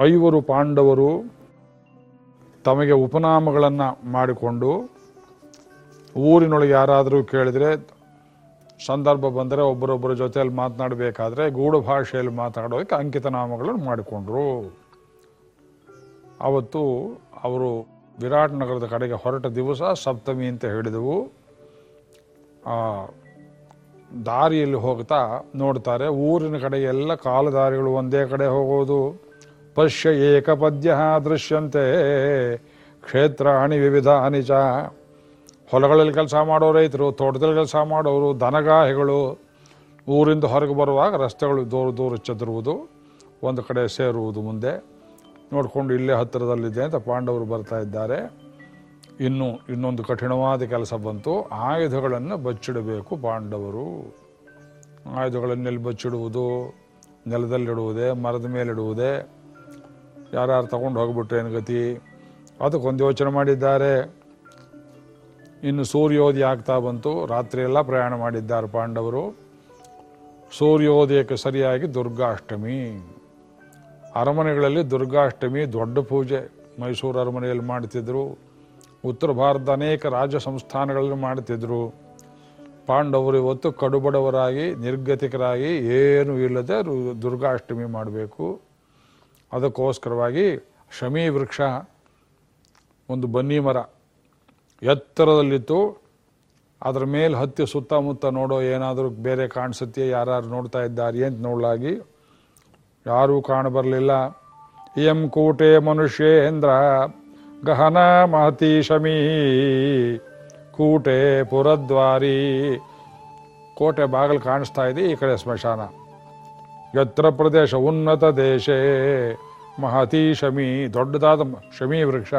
ಐವರು ಪಾಂಡವರು ತಮಗೆ ಉಪನಾಮಗಳನ್ನು ಮಾಡಿಕೊಂಡು ಊರಿನೊಳಗೆ ಯಾರಾದರೂ ಕೇಳಿದರೆ ಸಂದರ್ಭ ಬಂದರೆ ಒಬ್ಬರೊಬ್ಬರ ಜೊತೆಯಲ್ಲಿ ಮಾತನಾಡಬೇಕಾದ್ರೆ ಗೂಢ ಭಾಷೆಯಲ್ಲಿ ಮಾತಾಡೋದಕ್ಕೆ ಅಂಕಿತ ನಾಮಗಳನ್ನು ಮಾಡಿಕೊಂಡ್ರು. ಅವತ್ತು ಅವರು ವಿರಾಟ್ ನಗರದ ಕಡೆಗೆ ಹೊರಟ ದಿವಸ ಸಪ್ತಮಿ ಅಂತ ಹೇಳಿದೆವು. ದಾರಿಯಲ್ಲಿ ಹೋಗ್ತಾ ನೋಡ್ತಾರೆ. ಊರಿನ ಕಡೆ ಎಲ್ಲ ಕಾಲದಾರಿಗಳು ಒಂದೇ ಕಡೆ ಹೋಗೋದು. ಪಶ್ಯ ಏಕಪದ್ಯ ದೃಶ್ಯಂತೆ. ಕ್ಷೇತ್ರಾಣಿ ವಿವಿಧಾನಿ ಚ. ಹೊಲಗಳಲ್ಲಿ ಕೆಲಸ ಮಾಡೋ ರೈತರು, ತೋಟದಲ್ಲಿ ಕೆಲಸ ಮಾಡೋರು, ದನಗಾಹಿಗಳು. ಊರಿಂದ ಹೊರಗೆ ಬರುವಾಗ ರಸ್ತೆಗಳು ದೂರ ದೂರ ಚದುರುವುದು, ಒಂದು ಕಡೆ ಸೇರುವುದು ಮುಂದೆ. ನೋಡಿಕೊಂಡು ಇಲ್ಲೇ ಹತ್ತಿರದಲ್ಲಿದೆ ಅಂತ ಪಾಂಡವರು ಬರ್ತಾ ಇದ್ದಾರೆ. ಇನ್ನು ಇನ್ನೊಂದು ಕಠಿಣವಾದ ಕೆಲಸ ಬಂತು. ಆಯುಧಗಳನ್ನು ಬಚ್ಚಿಡಬೇಕು ಪಾಂಡವರು. ಆಯುಧಗಳನ್ನೆಲ್ಲಿ ಬಚ್ಚಿಡುವುದು? ನೆಲದಲ್ಲಿಡುವುದೇ, ಮರದ ಮೇಲಿಡುವುದೇ? ಯಾರ್ಯಾರು ತಗೊಂಡು ಹೋಗ್ಬಿಟ್ರೆ ಏನು ಗತಿ? ಅದಕ್ಕೊಂದು ಯೋಚನೆ ಮಾಡಿದ್ದಾರೆ. ಇನ್ನು ಸೂರ್ಯೋದಯ ಆಗ್ತಾ ಬಂತು. ರಾತ್ರಿ ಎಲ್ಲ ಪ್ರಯಾಣ ಮಾಡಿದ್ದಾರೆ ಪಾಂಡವರು. ಸೂರ್ಯೋದಯಕ್ಕೆ ಸರಿಯಾಗಿ ದುರ್ಗಾಷ್ಟಮಿ. ಅರಮನೆಗಳಲ್ಲಿ ದುರ್ಗಾಷ್ಟಮಿ, ದೊಡ್ಡ ಪೂಜೆ ಮೈಸೂರು ಅರಮನೆಯಲ್ಲಿ ಮಾಡ್ತಿದ್ರು. ಉತ್ತರ ಭಾರತದ ಅನೇಕ ರಾಜ್ಯ ಸಂಸ್ಥಾನಗಳಲ್ಲಿ ಮಾಡ್ತಿದ್ರು. ಪಾಂಡವರು ಇವತ್ತು ಕಡುಬಡವರಾಗಿ, ನಿರ್ಗತಿಕರಾಗಿ ಏನೂ ಇಲ್ಲದೆ ದುರ್ಗಾಷ್ಟಮಿ ಮಾಡಬೇಕು. ಅದಕ್ಕೋಸ್ಕರವಾಗಿ ಶಮಿ ವೃಕ್ಷ, ಒಂದು ಬನ್ನಿ ಮರ ಎತ್ತರದಲ್ಲಿತ್ತು. ಅದರ ಮೇಲೆ ಹತ್ತಿ ಸುತ್ತಮುತ್ತ ನೋಡೋ ಏನಾದರೂ ಬೇರೆ ಕಾಣಿಸುತ್ತೆ ಯಾರು ನೋಡ್ತಾ ಇದ್ದಾರೆ ಅಂತ ನೋಡಲಾಗಿ ಯಾರೂ ಕಾಣಬರಲಿಲ್ಲ. ಇಯಂ ಕೂಟೆ ಮನುಷ್ಯೇಂದ್ರ, ಗಹನ ಮಹತಿ ಶಮೀ, ಕೂಟೆ ಪುರದ್ವಾರಿ. ಕೋಟೆ ಬಾಗಿಲು ಕಾಣಿಸ್ತಾ ಇದೆ ಈ ಕಡೆ ಸ್ಮಶಾನ. ಎತ್ತರ ಪ್ರದೇಶ ಉನ್ನತ ದೇಶೇ. ಮಹತಿ ಶಮಿ, ದೊಡ್ಡದಾದ ಶಮಿ ವೃಕ್ಷ.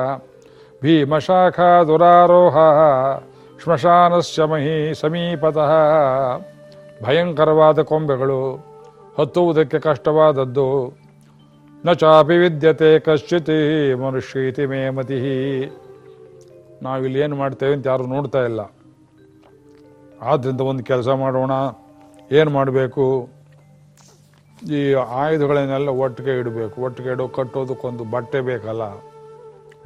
ಭೀಮಶಾಖ ದುರಾರೋಹ, ಶ್ಮಶಾನಸ್ಯ ಮಹಿ ಸಮೀಪತಃ. ಭಯಂಕರವಾದ ಕೊಂಬೆಗಳು, ಹತ್ತುವುದಕ್ಕೆ ಕಷ್ಟವಾದದ್ದು. ನ ಚಾಪಿ ವಿದ್ಯತೆ ಕಶ್ಚಿತ್ ಮನುಷ್ಯೀತಿ ಮೇ ಮತಿ. ನಾವಿಲ್ಲಿ ಏನು ಮಾಡ್ತೇವೆ ಅಂತ ಯಾರು ನೋಡ್ತಾ ಇಲ್ಲ. ಆದ್ದರಿಂದ ಒಂದು ಕೆಲಸ ಮಾಡೋಣ. ಏನು ಮಾಡಬೇಕು? ಈ ಆಯುಧಗಳನ್ನೆಲ್ಲ ಒಟ್ಟಿಗೆ ಇಡಬೇಕು, ಒಟ್ಟಿಗೆ ಇಡೋ, ಕಟ್ಟೋದಕ್ಕೊಂದು ಬಟ್ಟೆ ಬೇಕಲ್ಲ.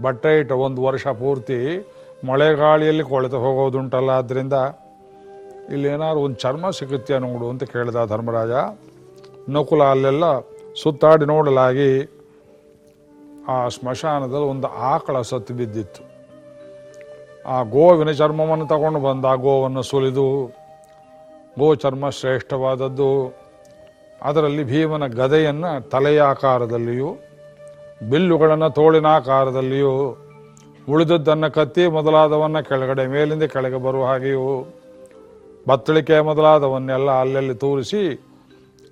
ಬಟ್ಟೆ ಇಟ್ಟು ಒಂದು ವರ್ಷ ಪೂರ್ತಿ ಮಳೆಗಾಳಿಯಲ್ಲಿ ಕೊಳೆತು ಹೋಗೋದುಂಟಲ್ಲ ಆದ್ದರಿಂದ ಇಲ್ಲೇನಾದ್ರು ಒಂದು ಚರ್ಮ ಸಿಗುತ್ತೆ ನೋಡು ಅಂತ ಕೇಳಿದ ಧರ್ಮರಾಜ. ನಕುಲ ಅಲ್ಲೆಲ್ಲ ಸುತ್ತಾಡಿ ನೋಡಲಾಗಿ ಆ ಸ್ಮಶಾನದಲ್ಲಿ ಒಂದು ಆಕಳ ಸತ್ತು ಬಿದ್ದಿತ್ತು. ಆ ಗೋವಿನ ಚರ್ಮವನ್ನು ತಗೊಂಡು ಬಂದ ಆ ಗೋವನ್ನು ಸುಲಿದು ಗೋ ಚರ್ಮ ಶ್ರೇಷ್ಠವಾದದ್ದು. ಅದರಲ್ಲಿ ಭೀಮನ ಗದೆಯನ್ನು ತಲೆಯ ಆಕಾರದಲ್ಲಿಯೂ, ಬಿಲ್ಲುಗಳನ್ನು ತೋಳಿನ ಆಕಾರದಲ್ಲಿಯೂ, ಉಳಿದದ್ದನ್ನು ಕತ್ತಿ ಮೊದಲಾದವನ್ನು ಕೆಳಗಡೆ, ಮೇಲಿಂದ ಕೆಳಗೆ ಬರುವ ಹಾಗೆಯೂ, ಬತ್ತಳಿಕೆ ಮೊದಲಾದವನ್ನೆಲ್ಲ ಅಲ್ಲಲ್ಲಿ ತೂರಿಸಿ,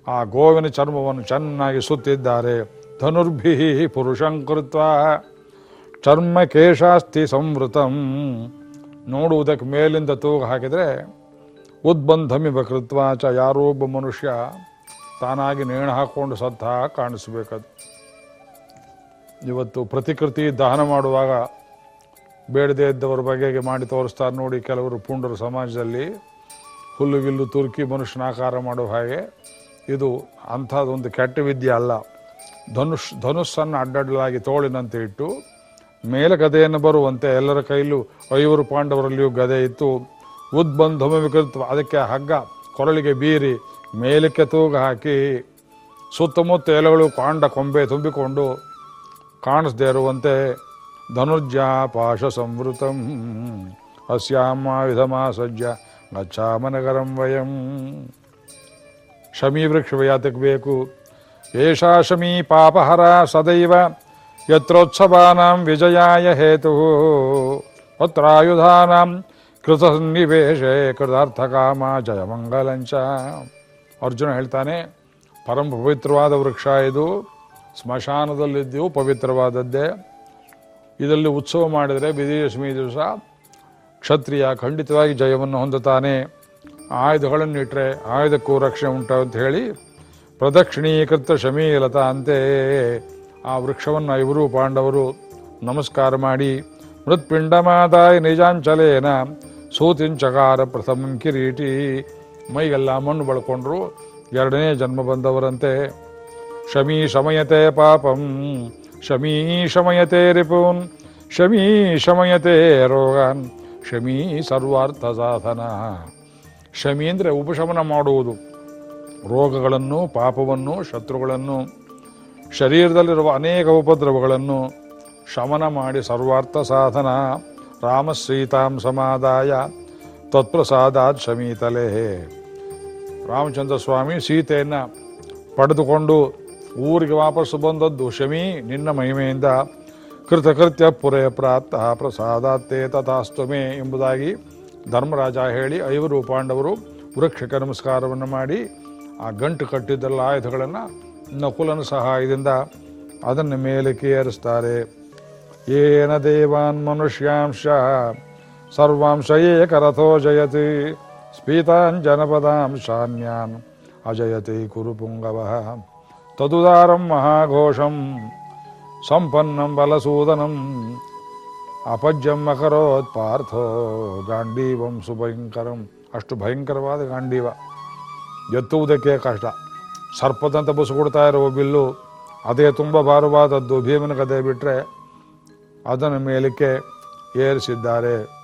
ಆ ಗೋವಿನ ಚರ್ಮವನ್ನು ಚೆನ್ನಾಗಿ ಸುತ್ತಿದ್ದಾರೆ. ಧನುರ್ಭಿಹಿ ಪುರುಷಂಕೃತ್ವ ಚರ್ಮ ಕೇಶಾಸ್ತಿ ಸಂವೃತಂ. ನೋಡುವುದಕ್ಕೆ ಮೇಲಿಂದ ತೂಗು ಹಾಕಿದರೆ ಉದ್ಬಂಧಮಿ ಕೃತ್ವ ಚ ಯಾರೋ ಒಬ್ಬ ಮನುಷ್ಯ. ತಾನಾಗಿ ನೇಣು ಹಾಕ್ಕೊಂಡು ಸತ್ತ ಕಾಣಿಸ್ಬೇಕದು. ಇವತ್ತು ಪ್ರತಿಕೃತಿ ದಹನ ಮಾಡುವಾಗ ಬೇಡದೇ ಇದ್ದವರ ಬಗೆಗೆ ಮಾಡಿ ತೋರಿಸ್ತಾರೆ ನೋಡಿ ಕೆಲವರು ಪುಂಡರು ಸಮಾಜದಲ್ಲಿ. ಹುಲ್ಲುಗಿಲ್ಲು ತುರ್ಕಿ ಮನುಷ್ಯನ ಆಕಾರ ಮಾಡುವ ಹಾಗೆ ಇದು ಅಂಥದ್ದೊಂದು ಕೆಟ್ಟ ವಿದ್ಯೆ ಅಲ್ಲ. ಧನುಷ್, ಧನುಸ್ಸನ್ನು ಅಡ್ಡಡ್ಡಲಾಗಿ ತೋಳಿನಂತೆ ಇಟ್ಟು ಮೇಲೆ ಗದೆಯನ್ನು ಬರುವಂತೆ ಎಲ್ಲರ ಕೈಲೂ ಐವರು ಪಾಂಡವರಲ್ಲಿಯೂ ಗದೆ ಇತ್ತು. ಉದ್ಬಂಧಮ ಅದಕ್ಕೆ ಹಗ್ಗ, ಕೊರಳಿಗೆ ಬೀರಿ ಮೇಲಕ್ಕೆ ತೂಗು ಹಾಕಿ ಸುತ್ತಮುತ್ತ ಎಲೆಗಳು ಕಾಂಡ ಕೊಂಬೆ ತುಂಬಿಕೊಂಡು ಕಾಣಿಸದೇ ಇರುವಂತೆ ಧನುರ್ಜ ಪಾಶ ಸಂವೃತಂ ಅಸ್ಯಾಮ ವಿಧಮಾ ಸಜ್ಜ ಗಚ್ಚಾಮನಗರಂ ವಯಂ. ಶಮೀ ವೃಕ್ಷ ಯಾತಕ್ಕೆ ಬೇಕು. ಏಷಾ ಶಮೀ ಪಾಪಹರ ಸದೈವ ಯತ್ರೋತ್ಸವಾನಾಂ ವಿಜಯಾಯ ಹೇತು. ಅತ್ರಾಯುಧಾನಾಂ ಕೃತ ಸನ್ನಿವೇಶೆ ಕೃತಾರ್ಥಕಾಮ ಜಯಮಂಗಲಂಚ. ಅರ್ಜುನ ಹೇಳ್ತಾನೆ ಪರಮ ಪವಿತ್ರವಾದ ವೃಕ್ಷ ಇದು ಸ್ಮಶಾನದಲ್ಲಿದ್ದೆವು ಪವಿತ್ರವಾದದ್ದೇ. ಇದರಲ್ಲಿ ಉತ್ಸವ ಮಾಡಿದರೆ ವಿಜಯದಶಮಿ ದಿವಸ ಕ್ಷತ್ರಿಯ ಖಂಡಿತವಾಗಿ ಜಯವನ್ನು ಹೊಂದುತ್ತಾನೆ. ಆಯುಧಗಳನ್ನು ಇಟ್ಟರೆ ಆಯುಧಕ್ಕೂ ರಕ್ಷಣೆ ಉಂಟು ಅಂತ ಹೇಳಿ ಪ್ರದಕ್ಷಿಣೀಕೃತ ಶಮೀಲತ ಅಂತೆ ಆ ವೃಕ್ಷವನ್ನು ಇವರು ಪಾಂಡವರು ನಮಸ್ಕಾರ ಮಾಡಿ ಮೃತ್ಪಿಂಡಮಾದಾಯ ನಿಜಾಂಚಲೇನ ಸೂತಿಂಚಕಾರ ಪ್ರಥಮ ಕಿರೀಟಿ ಮೈಗೆಲ್ಲ ಮಣ್ಣು ಬಳ್ಕೊಂಡ್ರು. ಎರಡನೇ ಜನ್ಮ ಬಂದವರಂತೆ. ಶಮೀ ಶಮಯತೆ ಪಾಪಂ. ಶಮೀ ಶಮಯತೆ ರಿಪೂನ್. ಶಮೀ ಶಮಯತೆ ರೋಗಾನ್. ಶಮೀ ಸರ್ವಾರ್ಥ ಸಾಧನ. ಶಮಿ ಅಂದರೆ ಉಪಶಮನ ಮಾಡುವುದು. ರೋಗಗಳನ್ನು, ಪಾಪವನ್ನು, ಶತ್ರುಗಳನ್ನು, ಶರೀರದಲ್ಲಿರುವ ಅನೇಕ ಉಪದ್ರವಗಳನ್ನು ಶಮನ ಮಾಡಿ ಸರ್ವಾರ್ಥ ಸಾಧನ. ರಾಮ ಸೀತಾಂ ಸಮಾದಾಯ. ತತ್ಪ್ರಸಾದಾತ್ ಶಮೀತಲೆ. ರಾಮಚಂದ್ರ ಸ್ವಾಮಿ ಸೀತೆಯನ್ನು ಪಡೆದುಕೊಂಡು ಊರಿಗೆ ವಾಪಸ್ಸು ಬಂದದ್ದು ಶಮಿ, ನಿನ್ನ ಮಹಿಮೆಯಿಂದ. ಕೃತಕೃತ್ಯ ಪುರೇ ಪ್ರಾಪ್ತ, ಪ್ರಸಾದಾತ್ತೇ ತಥಾಸ್ತಮೆ ಎಂಬುದಾಗಿ ಧರ್ಮರಾಜ ಹೇಳಿ ಐವರು ಪಾಂಡವರು ವೃಕ್ಷಕ್ಕೆ ನಮಸ್ಕಾರವನ್ನು ಮಾಡಿ ಆ ಗಂಟು ಕಟ್ಟಿದ್ದೆಲ್ಲ ಆಯುಧಗಳನ್ನು ನಕುಲನ ಸಹಾಯದಿಂದ ಅದನ್ನು ಮೇಲೆ ಏರಿಸ್ತಾರೆ. ಏನ ದೇವಾನ್ ಮನುಷ್ಯಾಂಶ ಸರ್ವಾಂಶ ಏಕರಥೋ ಜಯತಿ. ಸ್ಫೀತಾನ್ ಜನಪದಾಂ ಶಾನ್ಯಾನ್ ಅಜಯತಿ ಕುರುಪುಂಗವ ತದುದಾರಂ ಮಹಾಘೋಷಂ ಸಂಪನ್ನಂ ಬಲಸೂದನಂ ಅಪಜ್ಯಂ ಅಕರೋತ್ ಪಾರ್ಥೋ ಗಾಂಡೀವಂ ಸುಭಯಂಕರಂ. ಅಷ್ಟು ಭಯಂಕರವಾದ ಗಾಂಡೀವ. ಎತ್ತುವುದಕ್ಕೆ ಕಷ್ಟ. ಸರ್ಪದಂತ ಬುಸುಕೊಡ್ತಾ ಇರುವ ಬಿಲ್ಲು ಅದೇ ತುಂಬ ಭಾರವಾದದ್ದು ಭೀಮನ ಕಥೆ ಬಿಟ್ಟರೆ ಅದನ್ನು ಮೇಲಕ್ಕೆ ಏರಿಸಿದ್ದಾರೆ.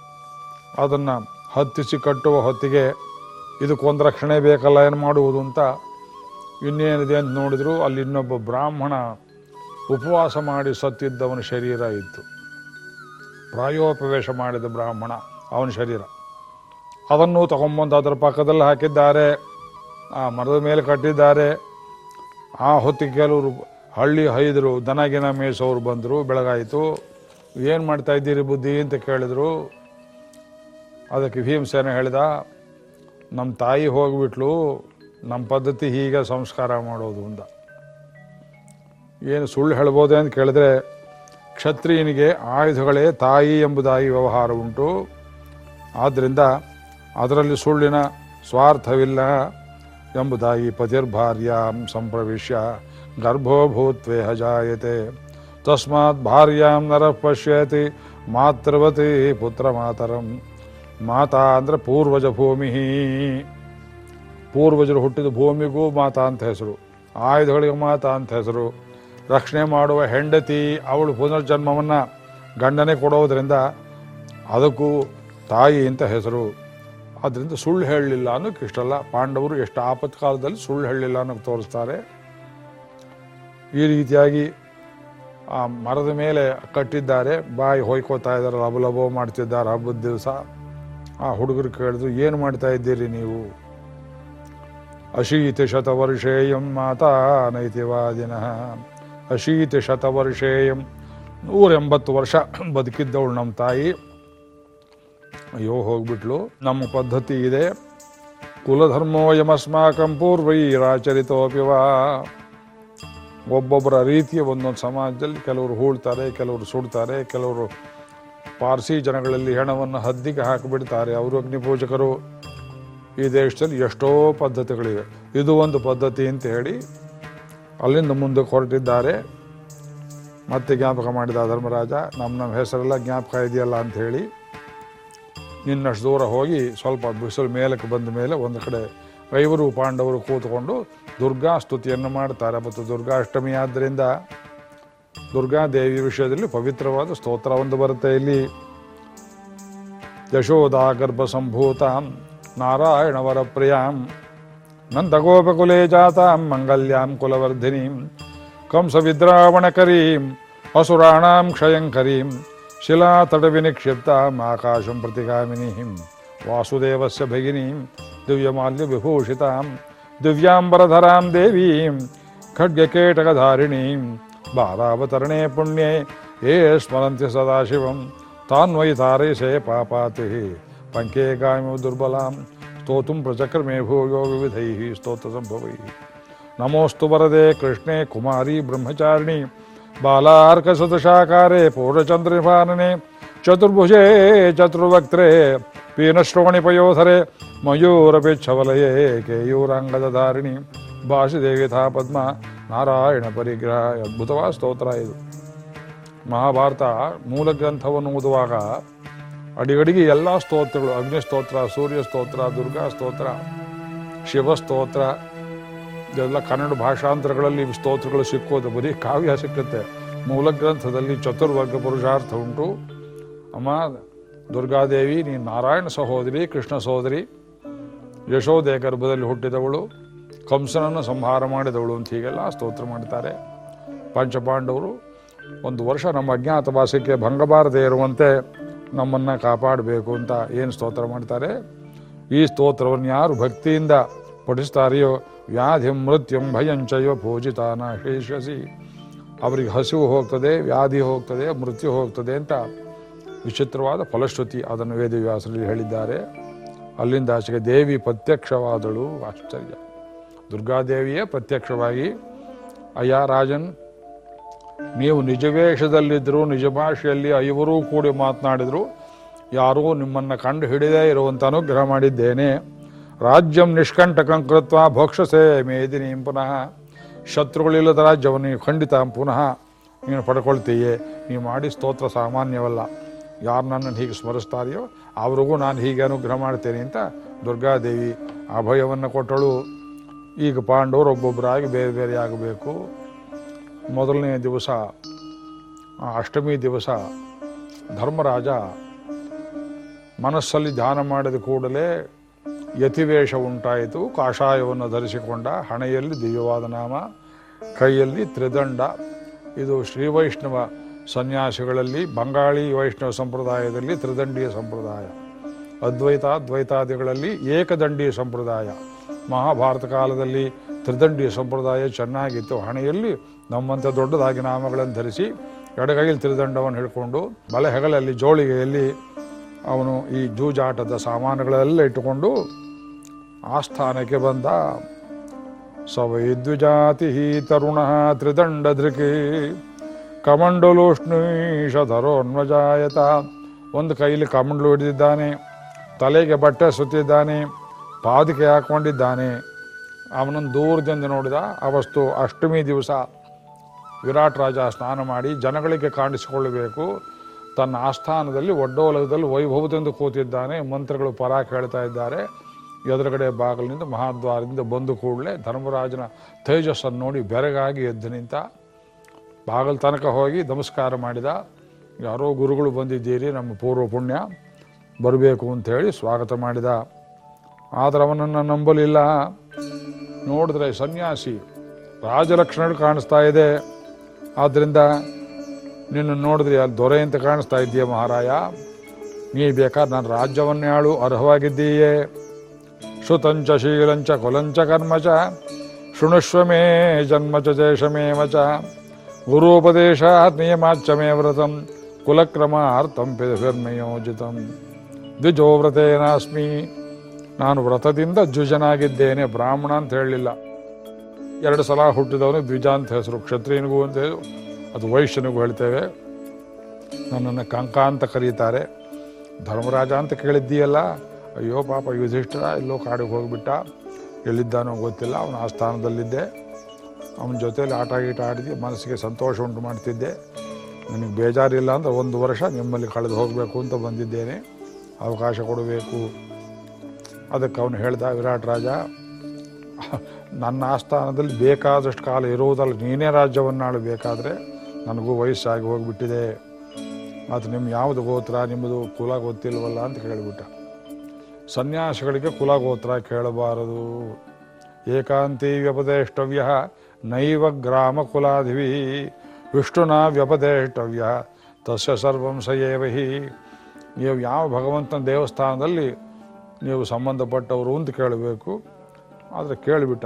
ಅದನ್ನು ಹತ್ತಿಸಿ ಕಟ್ಟುವ ಹೊತ್ತಿಗೆ ಇದಕ್ಕೊಂದು ರಕ್ಷಣೆ ಬೇಕಲ್ಲ, ಏನು ಮಾಡುವುದು ಅಂತ ಇನ್ನೇನಿದೆ ಅಂತ ನೋಡಿದ್ರು, ಅಲ್ಲಿ ಇನ್ನೊಬ್ಬ ಬ್ರಾಹ್ಮಣ ಉಪವಾಸ ಮಾಡಿ ಸತ್ತಿದ್ದವನ ಶರೀರ ಇತ್ತು. ಪ್ರಾಯೋಪವೇಶ ಮಾಡಿದ ಬ್ರಾಹ್ಮಣ ಅವನ ಶರೀರ. ಅದನ್ನು ತಗೊಂಬಂದು ಅದರ ಪಕ್ಕದಲ್ಲಿ ಹಾಕಿದ್ದಾರೆ, ಆ ಮರದ ಮೇಲೆ ಕಟ್ಟಿದ್ದಾರೆ. ಆ ಹೊತ್ತಿಗೆ ಕೆಲವರು ಹಳ್ಳಿ ಹೈದರು, ದನಗಿನ ಮೇಯಿಸೋರು ಬಂದರು, ಬೆಳಗಾಯಿತು. ಏನು ಮಾಡ್ತಾ ಇದ್ದೀರಿ ಬುದ್ಧಿ ಅಂತ ಕೇಳಿದ್ರು. ಅದಕ್ಕೆ ಭೀಮಸೇನ ಹೇಳಿದ ನಮ್ಮ ತಾಯಿ ಹೋಗ್ಬಿಟ್ಲು ನಮ್ಮ ಪದ್ಧತಿ ಹೀಗೆ ಸಂಸ್ಕಾರ ಮಾಡೋದು ಅಂದ. ಏನು ಸುಳ್ಳು ಹೇಳ್ಬೋದೆ ಅಂತ ಕೇಳಿದ್ರೆ, ಕ್ಷತ್ರಿಯನಿಗೆ ಆಯುಧಗಳೇ ತಾಯಿ ಎಂಬುದಾಗಿ ವ್ಯವಹಾರ ಉಂಟು. ಆದ್ದರಿಂದ ಅದರಲ್ಲಿ ಸುಳ್ಳಿನ ಸ್ವಾರ್ಥವಿಲ್ಲ ಎಂಬುದಾಗಿ ಪತಿರ್ಭಾರ್ಯಾಂ ಸಂಪ್ರವಿಶ್ಯ, ಗರ್ಭೋಭೂತ್ವೇ ಹಜಾಯತೆ. ತಸ್ಮಾತ್ ಭಾರ್ಯಾಂ ನರ ಪಶ್ಯತಿ, ಮಾತೃವತಿ ಪುತ್ರ ಮಾತರಂ ಮಾತಾ ಅಂದರೆ ಪೂರ್ವಜ ಭೂಮಿ. ಪೂರ್ವಜರು ಹುಟ್ಟಿದ ಭೂಮಿಗೂ ಮಾತಾ ಅಂತ ಹೆಸರು. ಆಯುಧಗಳಿಗೆ ಮಾತಾ ಅಂತ ಹೆಸರು. ರಕ್ಷಣೆ ಮಾಡುವ ಹೆಂಡತಿ ಅವಳು ಪುನರ್ಜನ್ಮವನ್ನು ಗಂಡನೆ ಕೊಡೋದ್ರಿಂದ ಅದಕ್ಕೂ ತಾಯಿ ಅಂತ ಹೆಸರು. ಅದರಿಂದ ಸುಳ್ಳು ಹೇಳಲಿಲ್ಲ ಅನ್ನೋಕ್ಕೆ ಇಷ್ಟಲ್ಲ. ಪಾಂಡವರು ಎಷ್ಟು ಆಪತ್ಕಾಲದಲ್ಲಿ ಸುಳ್ಳು ಹೇಳಲಿಲ್ಲ ಅನ್ನೋಕೆ ತೋರಿಸ್ತಾರೆ. ಈ ರೀತಿಯಾಗಿ ಆ ಮರದ ಮೇಲೆ ಕಟ್ಟಿದ್ದಾರೆ. ಬಾಯಿ ಹೊಯ್ಕೋತಾ ಇದ್ದಾರೆ. ಲಬೋ ಮಾಡ್ತಿದ್ದಾರೆ ಹಬ್ಬದ ದಿವಸ. ಆ ಹುಡುಗರು ಕೇಳಿದ್ರು, ಏನು ಮಾಡ್ತಾ ಇದ್ದೀರಿ ನೀವು? ಅಶೀತಿ ಶತವರ್ಷೇಯಂ ಮಾತಾ ನೈತಿವಾದಿನ ಅಶೀತಿ ಶತವರ್ಷೇಯಂ ನೂರ ಎಂಬತ್ತು ವರ್ಷ ಬದುಕಿದ್ದವಳು ನಮ್ಮ ತಾಯಿ. ಅಯ್ಯೋ, ಹೋಗ್ಬಿಟ್ಲು. ನಮ್ಮ ಪದ್ಧತಿ ಇದೆ. ಕುಲಧರ್ಮೋಯಮಸ್ಮಾಕಂ ಪೂರ್ವೈರಾಚರಿತೋಪಿವಾ ಒಬ್ಬೊಬ್ಬರ ರೀತಿಯ ಒಂದೊಂದು ಸಮಾಜದಲ್ಲಿ ಕೆಲವರು ಹೂಳ್ತಾರೆ, ಕೆಲವರು ಸುಡ್ತಾರೆ, ಕೆಲವರು ಪಾರ್ಸಿ ಜನಗಳಲ್ಲಿ ಹೆಣವನ್ನು ಹದ್ದಿಗೆ ಹಾಕಿಬಿಡ್ತಾರೆ. ಅವರು ಅಗ್ನಿಪೂಜಕರು. ಈ ದೇಶದಲ್ಲಿ ಎಷ್ಟೋ ಪದ್ಧತಿಗಳಿವೆ. ಇದು ಒಂದು ಪದ್ಧತಿ ಅಂತ ಹೇಳಿ ಅಲ್ಲಿಂದ ಮುಂದಕ್ಕೆ ಹೊರಟಿದ್ದಾರೆ. ಮತ್ತೆ ಜ್ಞಾಪಕ ಮಾಡಿದ ಧರ್ಮರಾಜ, ನಮ್ಮ ನಮ್ಮ ಹೆಸರೆಲ್ಲ ಜ್ಞಾಪಕ ಇದೆಯಲ್ಲ ಅಂತ ಹೇಳಿ ನಿನ್ನಷ್ಟು ದೂರ ಹೋಗಿ ಸ್ವಲ್ಪ ಬಿಸಿಲು ಮೇಲಕ್ಕೆ ಬಂದ ಮೇಲೆ ಒಂದು ಕಡೆ ಐವರು ಪಾಂಡವರು ಕೂತ್ಕೊಂಡು ದುರ್ಗಾ ಸ್ತುತಿಯನ್ನು ಮಾಡ್ತಾರೆ. ಮತ್ತು ದುರ್ಗಾಷ್ಟಮಿ ಆದ್ದರಿಂದ ದುರ್ಗಾದೇವಿ ವಿಷಯದಲ್ಲಿ ಪವಿತ್ರವಾದ ಸ್ತೋತ್ರ ಒಂದು ಬರುತ್ತೆ ಇಲ್ಲಿ. ಯಶೋದಾ ಗರ್ಭ ಸಂಭೂತ ನಾರಾಯಣವರ ಪ್ರಿಯಾಂ ನಂದಗೋಪಕುಲೇ ಜಾತಾಂ, ಮಂಗಲ್ಯಾಂ ಕುಲವರ್ಧಿನೀಂ ಕಂಸ ವಿದ್ರಾವಣಕರೀಂ ಅಸುರಾಣಾಂ ಕ್ಷಯಂಕರೀಂ ಶಿಲಾತಟವಿನಿಕ್ಷಿಪ್ತಾಂ ಆಕಾಶಂ ಪ್ರತಿಗಾಮಿನೀಂ, ವಾಸುದೇವಸ್ಯ ಭಗಿನೀಂ, ದಿವ್ಯಮಾಲ್ಯ ವಿಭೂಷಿತಾಂ, ದಿವ್ಯಾಂಬರಧರಾಂ ದೇವೀಂ, ಖಡ್ಗಕೇಟಕಧಾರಿಣೀಂ बालावतरणे पुण्ये, ये स्मरन्ति सदाशिवं। तान्वयि तारयिषे पापातिः। पङ्के गामिव दुर्बलां स्तोतुं प्रचक्रमे भूयो विविधैः स्तोत्रसम्भवैः। नमोऽस्तु वरदे कृष्णे कुमारी ब्रह्मचारिणी। बालार्कसदृशाकारे पूर्णचन्द्रनिभानने चतुर्भुजे चतुर्वक्त्रे पीनश्रवणिपयोधरे मयूरपिच्छवलये केयूराङ्गदधारिणी। भाषिदेविथा पद्मा। ನಾರಾಯಣ ಪರಿಗ್ರಹ ಅದ್ಭುತವಾದ ಸ್ತೋತ್ರ ಇದು. ಮಹಾಭಾರತ ಮೂಲ ಗ್ರಂಥವನ್ನು ಓದುವಾಗ ಅಡಿಗಡಿಗೆ ಎಲ್ಲ ಸ್ತೋತ್ರಗಳು ಅಗ್ನಿ ಸ್ತೋತ್ರ ಸೂರ್ಯ ಸ್ತೋತ್ರ ದುರ್ಗಾ ಸ್ತೋತ್ರ ಶಿವ ಸ್ತೋತ್ರ ಇದೆಲ್ಲ ಕನ್ನಡ ಭಾಷಾಂತರಗಳಲ್ಲಿ ಸ್ತೋತ್ರಗಳು ಸಿಕ್ಕೋದು. ಬರೀ ಕಾವ್ಯ ಸಿಕ್ಕುತ್ತೆ. ಮೂಲ ಗ್ರಂಥದಲ್ಲಿ ಚತುರ್ವರ್ಗ ಪುರುಷಾರ್ಥ ಉಂಟು. ಅಮ್ಮ, ದುರ್ಗಾದೇವಿ, ನೀನು ನಾರಾಯಣ ಸಹೋದರಿ, ಕೃಷ್ಣ ಸಹೋದರಿ ಯಶೋದೆ ಗರ್ಭದಲ್ಲಿ ಹುಟ್ಟಿದವಳು. ಕಂಸನನ್ನು ಸಂಹಾರ ಮಾಡಿದವಳು ಅಂತ ಹೀಗೆಲ್ಲ ಸ್ತೋತ್ರ ಮಾಡ್ತಾರೆ. ಪಂಚಪಾಂಡವರು ಒಂದು ವರ್ಷ ನಮ್ಮ ಅಜ್ಞಾತವಾಸಕ್ಕೆ ಭಂಗ ಬಾರದೇ ಇರುವಂತೆ ನಮ್ಮನ್ನು ಕಾಪಾಡಬೇಕು ಅಂತ ಏನು ಸ್ತೋತ್ರ ಮಾಡ್ತಾರೆ? ಈ ಸ್ತೋತ್ರವನ್ನು ಯಾರು ಭಕ್ತಿಯಿಂದ ಪಠಿಸ್ತಾರೆಯೋ, ವ್ಯಾಧಿ ಮೃತ್ಯುಂ ಭಯಂಚಯೋ ಪೂಜಿತಾನ ಶೇಷಸಿ ಅವರಿಗೆ ಹಸಿವು ಹೋಗ್ತದೆ, ವ್ಯಾಧಿ ಹೋಗ್ತದೆ, ಮೃತ್ಯು ಹೋಗ್ತದೆ ಅಂತ ವಿಚಿತ್ರವಾದ ಫಲಶ್ರುತಿ ಅದನ್ನು ವೇದವ್ಯಾಸರಲ್ಲಿ ಹೇಳಿದ್ದಾರೆ. ಅಲ್ಲಿಂದ ಆಚೆಗೆ ದೇವಿ ಪ್ರತ್ಯಕ್ಷವಾದಳು. ಆಶ್ಚರ್ಯ. ದುರ್ಗಾದೇವಿಯೇ ಪ್ರತ್ಯಕ್ಷವಾಗಿ, ಅಯ್ಯ ರಾಜನ್, ನೀವು ನಿಜವೇಷದಲ್ಲಿದ್ದರೂ ನಿಜ ಭಾಷೆಯಲ್ಲಿ ಐವರೂ ಕೂಡಿ ಮಾತನಾಡಿದ್ರು, ಯಾರೂ ನಿಮ್ಮನ್ನು ಕಂಡು ಹಿಡಿದೇ ಇರುವಂತ ಅನುಗ್ರಹ ಮಾಡಿದ್ದೇನೆ. ರಾಜ್ಯಂ ನಿಷ್ಕಂಟಕಂ ಕೃತ್ವ ಭೋಕ್ಷಸೇ ಮೇದಿನಿ ಪುನಃ. ಶತ್ರುಗಳಿಲ್ಲದ ರಾಜ್ಯವನ್ನು ನೀವು ಖಂಡಿತ ಪುನಃ ನೀನು ಪಡ್ಕೊಳ್ತೀಯೇ. ನೀವು ಮಾಡಿ ಸ್ತೋತ್ರ ಸಾಮಾನ್ಯವಲ್ಲ. ಯಾರು ನನ್ನನ್ನು ಹೀಗೆ ಸ್ಮರಿಸ್ತಾರೆಯೋ, ಅವ್ರಿಗೂ ನಾನು ಹೀಗೆ ಅನುಗ್ರಹ ಮಾಡ್ತೇನೆ ಅಂತ ದುರ್ಗಾದೇವಿ ಅಭಯವನ್ನು ಕೊಟ್ಟಳು. ಈಗ ಪಾಂಡವರು ಒಬ್ಬೊಬ್ಬರಾಗಿ ಬೇರೆ ಬೇರೆ ಆಗಬೇಕು. ಮೊದಲನೇ ದಿವಸ ಅಷ್ಟಮಿ ದಿವಸ ಧರ್ಮರಾಜ ಮನಸ್ಸಲ್ಲಿ ಧ್ಯಾನ ಮಾಡಿದ ಕೂಡಲೇ ಯತಿವೇಷ ಉಂಟಾಯಿತು. ಕಾಷಾಯವನ್ನು ಧರಿಸಿಕೊಂಡ ಹಣೆಯಲ್ಲಿ ದಿವ್ಯವಾದ ನಾಮ, ಕೈಯಲ್ಲಿ ತ್ರಿದಂಡ. ಇದು ಶ್ರೀ ವೈಷ್ಣವ ಸನ್ಯಾಸಿಗಳಲ್ಲಿ, ಬಂಗಾಳಿ ವೈಷ್ಣವ ಸಂಪ್ರದಾಯದಲ್ಲಿ ತ್ರಿದಂಡಿಯ ಸಂಪ್ರದಾಯ. ಅದ್ವೈತ ದ್ವೈತಾದಿಗಳಲ್ಲಿ ಏಕದಂಡಿ ಸಂಪ್ರದಾಯ. ಮಹಾಭಾರತ ಕಾಲದಲ್ಲಿ ತ್ರಿದಂಡಿ ಸಂಪ್ರದಾಯ ಚೆನ್ನಾಗಿತ್ತು. ಹಣೆಯಲ್ಲಿ ನಮ್ಮಂಥ ದೊಡ್ಡದಾಗಿ ನಾಮಗಳನ್ನು ಧರಿಸಿ ಎಡಗೈಯಲ್ಲಿ ತ್ರಿದಂಡವನ್ನು ಹಿಡ್ಕೊಂಡು ಬಲೆ ಹೆಗಲಲ್ಲಿ ಜೋಳಿಗೆಯಲ್ಲಿ ಅವನು ಈ ಜೂಜಾಟದ ಸಾಮಾನುಗಳೆಲ್ಲ ಇಟ್ಟುಕೊಂಡು ಆಸ್ಥಾನಕ್ಕೆ ಬಂದ. ಸವೈದ್ವಿಜಾತಿ ತರುಣ ತ್ರಿದಂಡ ಕಮಂಡಲೋಷ್ಣೀಶ ಕಮಂಡಲೂಷ್ಣೀಷಧರೋನ್ವಜಾಯತ ಒಂದು ಕೈಲಿ ಕಮಂಡಲು ಹಿಡಿದಿದ್ದಾನೆ, ತಲೆಗೆ ಬಟ್ಟೆ ಸುತ್ತಿದ್ದಾನೆ ಪಾದಕೆ ಹಾಕೊಂಡಿದ್ದಾನೆ. ಅವನನ್ನು ದೂರದಿಂದ ನೋಡಿದ ಅವಸ್ತು ಅಷ್ಟಮಿ ದಿವಸ ವಿರಾಟ್ ರಾಜ ಸ್ನಾನ ಮಾಡಿ ಜನಗಳಿಗೆ ಕಾಣಿಸಿಕೊಳ್ಳಬೇಕು. ತನ್ನ ಆಸ್ಥಾನದಲ್ಲಿ ಒಡ್ಡೋಲಗದಲ್ಲಿ ವೈಭವದಿಂದ ಕೂತಿದ್ದಾನೆ. ಮಂತ್ರಗಳು ಪರಾಕ್ ಹೇಳ್ತಾ ಇದ್ದಾರೆ. ಎದುರುಗಡೆ ಬಾಗಿಲಿನಿಂದ ಮಹಾದ್ವಾರದಿಂದ ಬಂದು ಕೂಡಲೇ ಧರ್ಮರಾಜನ ತೇಜಸ್ಸನ್ನು ನೋಡಿ ಬೆರಗಾಗಿ ಎದ್ದು ನಿಂತ ಬಾಗಿಲು ತನಕ ಹೋಗಿ ನಮಸ್ಕಾರ ಮಾಡಿದ, ಯಾರೋ ಗುರುಗಳು ಬಂದಿದ್ದೀರಿ, ನಮ್ಮ ಪೂರ್ವ ಪುಣ್ಯ ಬರಬೇಕು ಅಂತ ಹೇಳಿ ಸ್ವಾಗತ ಮಾಡಿದ. ಆದರೆ ಅವನನ್ನು ನಂಬಲಿಲ್ಲ. ನೋಡಿದ್ರೆ ಸನ್ಯಾಸಿ ರಾಜಲಕ್ಷಣಗಳು ಕಾಣಿಸ್ತಾ ಇದೆ. ಆದ್ದರಿಂದ ನಿನ್ನ ನೋಡಿದ್ರೆ ಅಲ್ಲಿ ದೊರೆ ಅಂತ ಕಾಣಿಸ್ತಾ ಇದ್ದೀಯ ಮಹಾರಾಯ? ನೀ ಬೇಕಾದ್ರೆ ನಾನು ರಾಜ್ಯವನ್ನೇ ಆಳು, ಅರ್ಹವಾಗಿದ್ದೀಯೇ. ಶ್ರುತಂಚ ಶೀಲಂಚ ಕುಲಂಚ ಕರ್ಮಚ ಶೃಣುಶ್ವಮೇ ಶೃಣುಷ್ವ ದೇಶಮೇವಚ ಗುರುಪದೇಶಾತ್ ನಿಯಮಾಚ್ಚ ಮೇ ವ್ರತಂ, ಕುಲಕ್ರಮಾರ್ಥಂ ಪಿದಭಿರ್ಮಯೋಜಿತಂ ದ್ವಿಜೋ ವ್ರತೇನಾಸ್ಮಿ ನಾನು ವ್ರತದಿಂದ ದ್ವಿಜನಾಗಿದ್ದೇನೆ, ಬ್ರಾಹ್ಮಣ ಅಂತ ಹೇಳಲಿಲ್ಲ. ಎರಡು ಸಲ ಹುಟ್ಟಿದವನು ದ್ವಿಜ ಅಂತ ಹೆಸರು, ಕ್ಷತ್ರಿಯನಿಗೂ ಅಂತ ಅದು ವೈಶ್ಯನಿಗೂ ಹೇಳ್ತೇವೆ. ನನ್ನನ್ನು ಕಂಕ ಅಂತ ಕರೀತಾರೆ. ಧರ್ಮರಾಜ ಅಂತ ಕೇಳಿದ್ದೀಯಲ್ಲ? ಅಯ್ಯೋ ಪಾಪ, ಯುಧಿಷ್ಠಿರ ಎಲ್ಲೋ ಕಾಡಿಗೆ ಹೋಗಿಬಿಟ್ಟ. ಎಲ್ಲಿದ್ದಾನೋ ಗೊತ್ತಿಲ್ಲ, ಅವ್ನ ಆ ಸ್ಥಾನದಲ್ಲಿದ್ದೆ. ಅವನ ಜೊತೆಯಲ್ಲಿ ಆಟ ಗೀಟ ಆಡಿದ್ವಿ, ಮನಸ್ಸಿಗೆ ಸಂತೋಷ ಉಂಟು ಮಾಡ್ತಿದ್ದೆ. ನನಗೆ ಬೇಜಾರಿಲ್ಲ ಅಂದ್ರೆ ಒಂದು ವರ್ಷ ನಿಮ್ಮಲ್ಲಿ ಕಳೆದು ಹೋಗಬೇಕು ಅಂತ ಬಂದಿದ್ದೇನೆ. ಅವಕಾಶ ಕೊಡಬೇಕು. ಅದಕ್ಕೆ ಅವನು ಹೇಳ್ದ, ವಿರಾಟ್ ರಾಜ, ನನ್ನ ಆಸ್ಥಾನದಲ್ಲಿ ಬೇಕಾದಷ್ಟು ಕಾಲ ಇರುವುದಲ್ಲ, ನೀನೇ ರಾಜ್ಯವನ್ನಾಳು ಬೇಕಾದರೆ ನನಗೂ ವಯಸ್ಸಾಗಿ ಹೋಗಿಬಿಟ್ಟಿದೆ. ಮತ್ತು ನಿಮ್ಮ ಯಾವುದು ಗೋತ್ರ ನಿಮ್ಮದು ಕುಲ ಗೊತ್ತಿಲ್ವಲ್ಲ ಅಂತ ಕೇಳಿಬಿಟ್ಟ. ಸನ್ಯಾಸಿಗಳಿಗೆ ಕುಲ ಗೋತ್ರ ಕೇಳಬಾರದು. ಏಕಾಂತಿ ವ್ಯಪದೇಷ್ಟವ್ಯ, ನೈವ ಗ್ರಾಮ ಕುಲಾಧಿವಿ, ವಿಷ್ಣುನ ವ್ಯಪದೇಷ್ಟವ್ಯ, ತಸ್ಯ ಸರ್ವಂ ಸಯೇವಹಿ ನೀವು ಯಾವ ಭಗವಂತನ ದೇವಸ್ಥಾನದಲ್ಲಿ ನೀವು ಸಂಬಂಧಪಟ್ಟವರು ಅಂತ ಕೇಳಬೇಕು. ಆದರೆ ಕೇಳಿಬಿಟ್ಟ.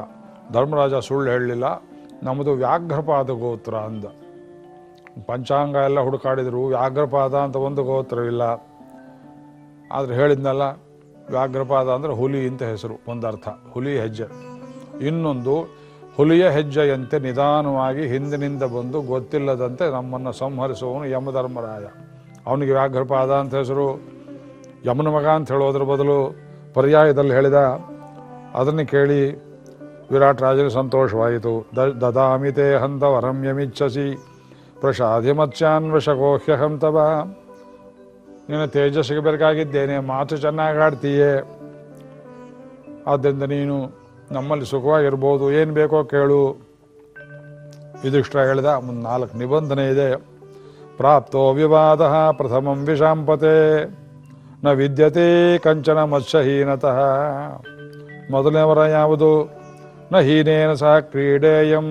ಧರ್ಮರಾಜ ಸುಳ್ಳು ಹೇಳಲಿಲ್ಲ. ನಮ್ಮದು ವ್ಯಾಘ್ರಪಾದ ಗೋತ್ರ ಅಂದ. ಪಂಚಾಂಗ ಎಲ್ಲ ಹುಡುಕಾಡಿದ್ರು, ವ್ಯಾಘ್ರಪಾದ ಅಂತ ಒಂದು ಗೋತ್ರವಿಲ್ಲ ಆದರೆ ಹೇಳಿದ್ನಲ್ಲ, ವ್ಯಾಘ್ರಪಾದ ಅಂದರೆ ಹುಲಿ ಅಂತ ಹೆಸರು, ಒಂದರ್ಥ. ಹುಲಿ ಹೆಜ್ಜೆ. ಇನ್ನೊಂದು, ಹುಲಿಯ ಹೆಜ್ಜೆಯಂತೆ ನಿಧಾನವಾಗಿ ಹಿಂದಿನಿಂದ ಬಂದು ಗೊತ್ತಿಲ್ಲದಂತೆ ನಮ್ಮನ್ನು ಸಂಹರಿಸುವವನು ಯಮಧರ್ಮರಾಯ. ಅವನಿಗೆ ವ್ಯಾಘ್ರಪಾದ ಅಂತ ಹೆಸರು, ಯಮನ ಮಗ ಅಂತ ಹೇಳೋದ್ರ ಬದಲು ಪರ್ಯಾಯದಲ್ಲಿ ಹೇಳಿದ ಅದನ್ನು ಕೇಳಿ ವಿರಾಟ್ ರಾಜನ ಸಂತೋಷವಾಯಿತು. ದ, ದದಾಮಿ ತೇ ಹಂತ ವರಂ ಯಮಿಚ್ಛಸಿ ಪ್ರಸಾದಿ ಮತ್ಸ್ಯಾನ್ವಶಗೋಹ್ಯಹಂ ತವ ನಿನ್ನ ತೇಜಸ್ಸಿಗೆ ಬೇಕಾಗಿದ್ದೇನೆ ಮಾತು ಚೆನ್ನಾಗಿ ಆಡ್ತೀಯೇ. ಆದ್ದರಿಂದ ನೀನು ನಮ್ಮಲ್ಲಿ ಸುಖವಾಗಿರ್ಬೋದು, ಏನು ಬೇಕೋ ಕೇಳು. ಇದಿಷ್ಟ ಹೇಳಿದ ಮುಂದೆ ನಾಲ್ಕು ನಿಬಂಧನೆ ಇದೆ. ಪ್ರಾಪ್ತೋ ವಿವಾದ ಪ್ರಥಮಂ ವಿಷಾಂಪತೆ ನ ವಿದ್ಯತೆ ಕಂಚನ ಮತ್ಸಹೀನತಃ ಮೊದಲನೇ ವರ ಯಾವುದು? ನ ಹೀನೇನ ಸಹ ಕ್ರೀಡೆಯಂ.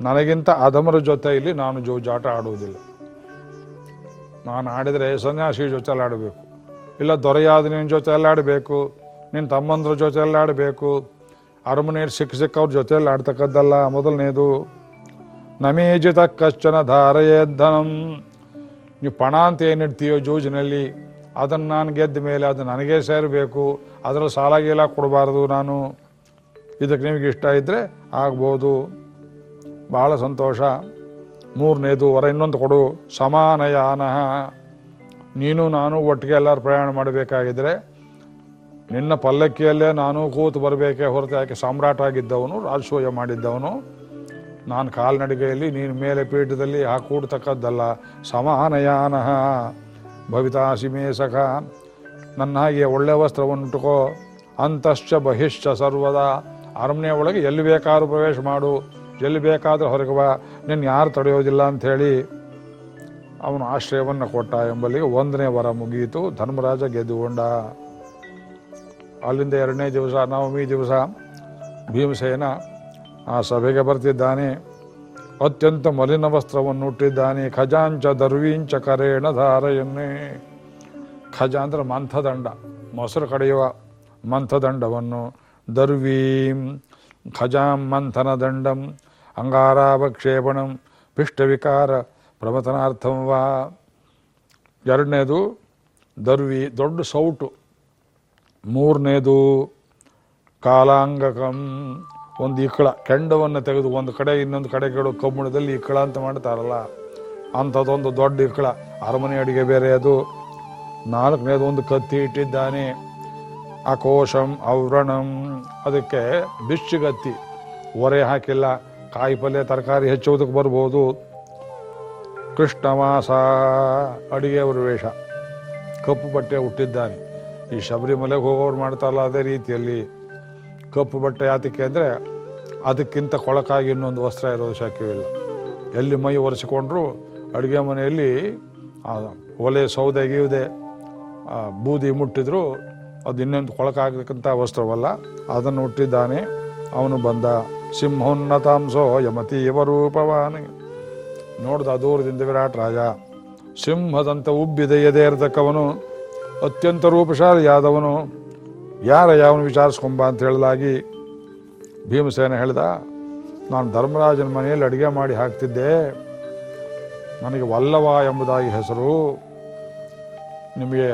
ನನಗಿಂತ ಅಧಮರ ಜೊತೆಯಲ್ಲಿ ನಾನು ಜೋಜಾಟ ಆಡುವುದಿಲ್ಲ. ನಾನು ಆಡಿದರೆ ಸನ್ಯಾಸಿ ಜೊತೆಯಲ್ಲಿ ಆಡಬೇಕು. ಇಲ್ಲ ದೊರೆಯಾದ ನಿನ್ನ ಜೊತೆಯಲ್ಲಿ ಆಡಬೇಕು. ನಿನ್ನ ತಮ್ಮಂದ್ರ ಜೊತೆಯಲ್ಲಿ ಆಡಬೇಕು. ಅರಮನೆಯಲ್ಲಿ ಸಿಕ್ಕ ಸಿಕ್ಕವ್ರ ಜೊತೆಯಲ್ಲಿ ಆಡ್ತಕ್ಕದ್ದಲ್ಲ ಮೊದಲನೇದು ನಮೇಜಿತ ಕಶ್ಚನ ಧಾರಯೇಧನಂ ನೀವು ಪಣ ಅಂತ ಏನಿಡ್ತೀಯೋ ಜೂಜಿನಲ್ಲಿ ಅದನ್ನು ನಾನು ಗೆದ್ದ ಮೇಲೆ ಅದು ನನಗೇ ಸೇರಬೇಕು. ಅದರ ಸಾಲ ಗೀಲ ಕೊಡಬಾರ್ದು ನಾನು. ಇದಕ್ಕೆ ನಿಮಗೆ ಇಷ್ಟ ಇದ್ದರೆ ಆಗ್ಬೋದು. ಭಾಳ ಸಂತೋಷ. ಮೂರನೇದು, ವರ ಇನ್ನೊಂದು ಕೊಡು. ಸಮಾನಯಾನ. ನೀನು ನಾನು ಒಟ್ಟಿಗೆ ಎಲ್ಲರೂ ಪ್ರಯಾಣ ಮಾಡಬೇಕಾಗಿದ್ರೆ ನಿನ್ನ ಪಲ್ಲಕ್ಕಿಯಲ್ಲೇ ನಾನು ಕೂತು ಬರಬೇಕೇ ಹೊರತು ಯಾಕೆ ಸಾಮ್ರಾಟ ಆಗಿದ್ದವನು, ರಾಜಸೂಯ ಮಾಡಿದ್ದವನು. ನಾನು ಕಾಲ್ನಡಿಗೆಯಲ್ಲಿ, ನೀನು ಮೇಲೆ ಪೀಠದಲ್ಲಿ ಹಾಕೂಡ್ತಕ್ಕದ್ದಲ್ಲ. ಸಮಾನಯಾನ. ಭವಿತಾಸಿ ಸಿಮೇ ಸಖ. ನನ್ನ ಹಾಗೆ ಒಳ್ಳೆ ವಸ್ತ್ರವನ್ನುಟ್ಟುಕೋ ಅಂತಶ್ಚ ಬಹಿಶ್ಚ ಸರ್ವದ. ಅರಮನೆ ಒಳಗೆ ಎಲ್ಲಿ ಬೇಕಾದ್ರೂ ಪ್ರವೇಶ ಮಾಡು. ಎಲ್ಲಿ ಬೇಕಾದ್ರೂ ಹೊರಗೆ ಬಾ. ನಿನ್ನ ಯಾರು ತಡೆಯೋದಿಲ್ಲ ಅಂಥೇಳಿ ಅವನು ಆಶ್ರಯವನ್ನು ಕೊಟ್ಟ ಎಂಬಲ್ಲಿಗೆ ಒಂದನೇ ವರ ಮುಗಿಯಿತು ಧರ್ಮರಾಜ ಗೆದ್ದುಕೊಂಡ. ಅಲ್ಲಿಂದ ಎರಡನೇ ದಿವಸ, ನವಮಿ ದಿವಸ ಭೀಮಸೇನ ಆ ಸಭೆಗೆ ಬರ್ತಿದ್ದಾನೆ. ಅತ್ಯಂತ ಮಲಿನ ವಸ್ತ್ರವನ್ನು ಹುಟ್ಟಿದ್ದಾನೆ ಖಜಾಂಚ ದರ್ವೀಂಚ ಕರೇಣ ಧಾರೆಯನ್ನೇ. ಖಜ ಅಂದ್ರೆ ಮಂಥದಂಡ. ಮೊಸರು ಕಡೆಯುವ ಮಂಥದಂಡವನ್ನು ದರ್ವೀಂ ಖಜಾಂ ಮಂಥನ ದಂಡಂ. ಅಂಗಾರಾವಕ್ಷೇಪಣಂ. ಪಿಷ್ಟವಿಕಾರ ಪ್ರವತನಾರ್ಥಂ ವಾ. ಎರಡನೇದು ದರ್ವಿ ದೊಡ್ಡ ಸೌಟು. ಮೂರನೇದು ಕಾಲಾಂಗಕಂ. ಒಂದು ಇಕ್ಕಳ ಕೆಂಡವನ್ನು ತೆಗೆದು ಒಂದು ಕಡೆ, ಇನ್ನೊಂದು ಕಡೆ ಕಡೆಗಳು ಕಬ್ಬಣದಲ್ಲಿ ಇಕ್ಕಳ ಅಂತ ಮಾಡ್ತಾರಲ್ಲ, ಅಂಥದ್ದೊಂದು ದೊಡ್ಡ ಇಕ್ಕಳ ಅರಮನೆ ಅಡಿಗೆ ಬೇರೆ ಅದು. ನಾಲ್ಕನೇದು ಒಂದು ಕತ್ತಿ ಇಟ್ಟಿದ್ದಾನೆ. ಅಕೋಶಂ ಔರಣಂ ಅದಕ್ಕೆ ಬಿಚ್ಚಿಗತ್ತಿ ಒರೆ ಹಾಕಿಲ್ಲ. ಕಾಯಿ ಪಲ್ಯ, ತರಕಾರಿ ಹೆಚ್ಚುವುದಕ್ಕೆ ಬರ್ಬೋದು. ಕೃಷ್ಣವಾಸ ಅಡಿಗೆಯವರ ವೇಷ ಕಪ್ಪು ಬಟ್ಟೆ ಹುಟ್ಟಿದ್ದಾನೆ ಈ ಶಬರಿಮಲೆಗೆ ಹೋಗೋರು ಮಾಡ್ತಾರಲ್ಲ ಅದೇ ರೀತಿಯಲ್ಲಿ. ಕಪ್ಪು ಬಟ್ಟೆ ಯಾತಕ್ಕೆ ಅಂದರೆ ಅದಕ್ಕಿಂತ ಕೊಳಕಾಗಿ ಇನ್ನೊಂದು ವಸ್ತ್ರ ಇರೋದು ಶಕ್ಯವಿಲ್ಲ. ಎಲ್ಲಿ ಮೈ ಒರೆಸಿಕೊಂಡ್ರು ಅಡುಗೆ ಮನೆಯಲ್ಲಿ ಒಲೆ ಸೌದೆ ಗೀವ್ದೆ ಬೂದಿ ಮುಟ್ಟಿದ್ರು, ಅದು ಇನ್ನೊಂದು ಕೊಳಕಾಗತಕ್ಕಂಥ ವಸ್ತ್ರವಲ್ಲ, ಅದನ್ನು ಹುಟ್ಟಿದ್ದಾನೆ ಅವನು ಬಂದ ಸಿಂಹೋನ್ನತಾಂಸೋ ಯಮತಿ ರೂಪವಾನಿ ನೋಡ್ದ ದೂರದಿಂದ ವಿರಾಟ್ ರಾಜ, ಸಿಂಹದಂತ ಉಬ್ಬಿದ ಎದೆ ಇರತಕ್ಕವನು ಅತ್ಯಂತ ರೂಪಶಾಲಿಯಾದವನು. ಯಾರ ಯಾವನು ವಿಚಾರಿಸ್ಕೊಂಬ ಅಂತ ಹೇಳಲಾಗಿ ಭೀಮಸೇನ ಹೇಳ್ದ, ನಾನು ಧರ್ಮರಾಜನ ಮನೆಯಲ್ಲಿ ಅಡುಗೆ ಮಾಡಿ ಹಾಕ್ತಿದ್ದೆ. ನನಗೆ ವಲ್ಲವ ಎಂಬುದಾಗಿ ಹೆಸರು. ನಿಮಗೆ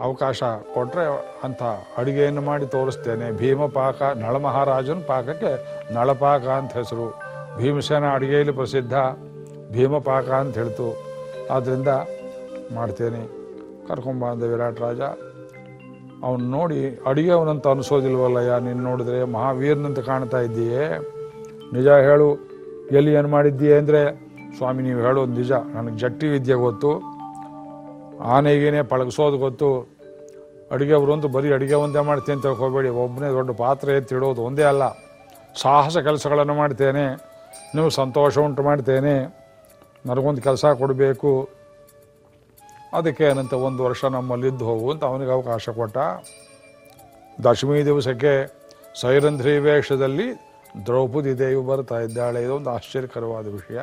ಅವಕಾಶ ಕೊಟ್ಟರೆ ಅಂಥ ಅಡುಗೆಯನ್ನು ಮಾಡಿ ತೋರಿಸ್ತೇನೆ. ಭೀಮ ಪಾಕ ನಳಮಹಾರಾಜನ ಪಾಕಕ್ಕೆ ನಳಪಾಕ ಅಂತ ಹೆಸರು. ಭೀಮಸೇನ ಅಡುಗೆಯಲ್ಲಿ ಪ್ರಸಿದ್ಧ ಭೀಮಪಾಕ ಅಂತ ಹೇಳ್ತು. ಆದ್ದರಿಂದ ಮಾಡ್ತೇನೆ. ಕರ್ಕೊಂಬಂದ ವಿರಾಟ್ ರಾಜ. ಅವನು ನೋಡಿ ಅಡುಗೆ ಅವನಂತ ಅನಿಸೋದಿಲ್ವಲ್ಲಯ್ಯ ನೀನು ನೋಡಿದ್ರೆ ಮಹಾವೀರನಂತ ಕಾಣ್ತಾ ಇದ್ದೀಯೇ. ನಿಜ ಹೇಳು, ಎಲ್ಲಿ ಏನು ಮಾಡಿದ್ದೀಯ ಅಂದರೆ? ಸ್ವಾಮಿ, ನೀವು ಹೇಳೋದು ನಿಜ. ನನಗೆ ಜಟ್ಟಿ ವಿದ್ಯೆ ಗೊತ್ತು. ಆನೆಗೇನೆ ಪಳಗಿಸೋದು ಗೊತ್ತು. ಅಡುಗೆ ಅಂತೂ ಬರೀ ಅಡುಗೆ ಒಂದೇ ಮಾಡ್ತೀನಿ ಅಂತ ಹೇಳ್ಕೋಬೇಡಿ ಒಬ್ಬನೇ ದೊಡ್ಡ ಪಾತ್ರೆ ಎತ್ತಿಡೋದು ಒಂದೇ ಅಲ್ಲ. ಸಾಹಸ ಕೆಲಸಗಳನ್ನು ಮಾಡ್ತೇನೆ. ನೀವು ಸಂತೋಷ ಉಂಟು ಮಾಡ್ತೇನೆ. ನನಗೊಂದು ಕೆಲಸ ಕೊಡಬೇಕು. ಅದಕ್ಕೆ ಏನಂತ ಒಂದು ವರ್ಷ ನಮ್ಮಲ್ಲಿದ್ದು ಹೋಗು ಅಂತ ಅವನಿಗೆ ಅವಕಾಶ ಕೊಟ್ಟ. ದಶಮಿ ದಿವಸಕ್ಕೆ ಸೈರಂಧ್ರಿ ವೇಷದಲ್ಲಿ ದ್ರೌಪದಿ ದೇವಿ ಬರ್ತಾ ಇದ್ದಾಳೆ. ಇದೊಂದು ಆಶ್ಚರ್ಯಕರವಾದ ವಿಷಯ.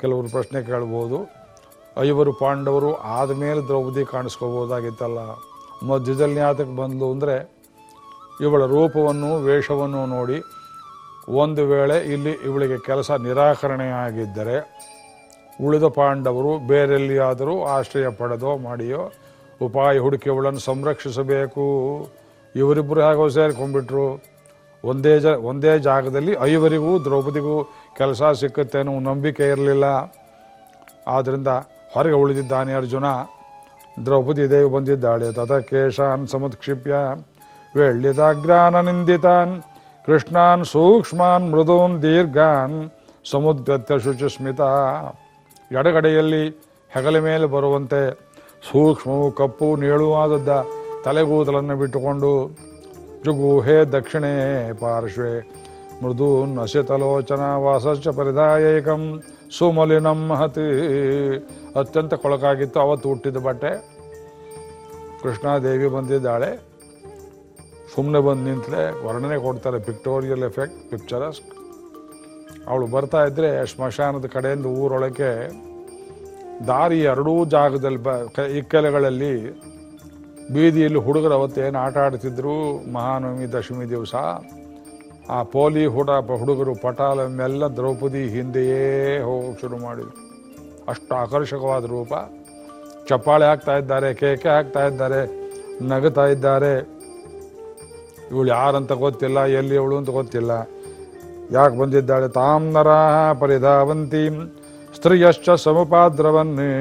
ಕೆಲವರು ಪ್ರಶ್ನೆ ಕೇಳ್ಬೋದು. ಐವರು ಪಾಂಡವರು ಆದಮೇಲೆ ದ್ರೌಪದಿ ಕಾಣಿಸ್ಕೋಬೋದಾಗಿತ್ತಲ್ಲ. ಮಧ್ಯದಲ್ಲಿ ಆತಕ್ಕೆ ಬಂದು ಅಂದರೆ ಇವಳ ರೂಪವನ್ನು, ವೇಷವನ್ನು ನೋಡಿ ಒಂದು ವೇಳೆ ಇಲ್ಲಿ ಇವಳಿಗೆ ಕೆಲಸ ನಿರಾಕರಣೆ ಆಗಿದ್ದರೆ ಉಳಿದ ಪಾಂಡವರು ಬೇರೆಲ್ಲಿಯಾದರೂ ಆಶ್ರಯ ಪಡೆದೋ ಮಾಡಿಯೋ ಉಪಾಯ ಹುಡುಕಿ ಅವಳನ್ನು ಸಂರಕ್ಷಿಸಬೇಕು. ಇವರಿಬ್ಬರು ಹೇಗೋ ಸೇರ್ಕೊಂಡ್ಬಿಟ್ರು. ಒಂದೇ ಜ, ಒಂದೇ ಜಾಗದಲ್ಲಿ ಐವರಿಗೂ ದ್ರೌಪದಿಗೂ ಕೆಲಸ ಸಿಕ್ಕುತ್ತೆ ಅನ್ನೋ ನಂಬಿಕೆ ಇರಲಿಲ್ಲ. ಆದ್ದರಿಂದ ಹೊರಗೆ ಉಳಿದಿದ್ದಾನೆ ಅರ್ಜುನ. ದ್ರೌಪದಿ ದೇವಿ ಬಂದಿದ್ದಾಳೆ. ತತ ಕೇಶಾನ್ ಸಮುತ್ಕ್ಷಿಪ್ಯ. ವೆಳ್ಳಿದಾಗ್ರಾನ ನಿಂದಿತಾನ್. ಕೃಷ್ಣಾನ್ ಸೂಕ್ಷ್ಮಾನ್ ಮೃದೂನ್ ದೀರ್ಘಾನ್. ಸಮುದ್ಗತ್ಯ ಶುಚಿಸ್ಮಿತ. ಎಡಗಡೆಯಲ್ಲಿ ಹೆಗಲ ಮೇಲೆ ಬರುವಂತೆ ಸೂಕ್ಷ್ಮವು ಕಪ್ಪು ನೀಳುವಾದದ್ದ ತಲೆಗೂದಲನ್ನು ಬಿಟ್ಟುಕೊಂಡು ಜುಗೂಹೆ ದಕ್ಷಿಣೆ ಪಾರ್ಶ್ವೆ, ಮೃದು ನಶಿತಲೋಚನ ವಾಸಶ್ಚ ಪರಿದಾಯಕಂ ಸುಮಲಿನಂ ಮಹತಿ ಅತ್ಯಂತ ಕೊಳಕಾಗಿತ್ತು, ಅವತ್ತು ಹುಟ್ಟಿದ ಬಟ್ಟೆ. ಕೃಷ್ಣಾದೇವಿ ಬಂದಿದ್ದಾಳೆ. ಸುಮ್ಮನೆ ಬಂದು ನಿಂತಲೆ ವರ್ಣನೆ ಕೊಡ್ತಾರೆ ಪಿಕ್ಟೋರಿಯಲ್ ಎಫೆಕ್ಟ್ ಪಿಕ್ಚರಸ್ ಅವಳು ಬರ್ತಾ ಇದ್ರೆ ಶ್ಮಶಾನದ ಕಡೆಯಿಂದ ಊರೊಳಗೆ ದಾರಿ ಎರಡೂ ಜಾಗದಲ್ಲಿ ಬ ಇಕ್ಕೆಲೆಗಳಲ್ಲಿ ಬೀದಿಯಲ್ಲಿ ಹುಡುಗರು ಅವತ್ತೇನು ಆಟ ಆಡ್ತಿದ್ರು? ಮಹಾನವಮಿ, ದಶಮಿ ದಿವಸ. ಆ ಪೋಲಿ ಹುಡ ಹುಡುಗರು ಪಟಾಲ ಮೆಲ್ಲ ದ್ರೌಪದಿ ಹಿಂದೆಯೇ ಹೋಗೋಕೆ ಶುರು ಮಾಡಿದ್ರು. ಅಷ್ಟು ಆಕರ್ಷಕವಾದ ರೂಪ. ಚಪ್ಪಾಳೆ ಹಾಕ್ತಾ ಇದ್ದಾರೆ, ಕೇಕೆ ಹಾಕ್ತಾ ಇದ್ದಾರೆ, ನಗುತ್ತಾ ಇದ್ದಾರೆ. ಇವಳು ಯಾರಂತ ಗೊತ್ತಿಲ್ಲ, ಎಲ್ಲಿ ಅವಳು ಅಂತ ಗೊತ್ತಿಲ್ಲ. ಯಾಕೆ ಬಂದಿದ್ದಾಳೆ? ತಾಮ್ ನರ ಪರಿಧಾವಂತಿ. ಸ್ತ್ರೀಯಶ್ಚ ಸಮಪಾದ್ರವನ್ನೇ.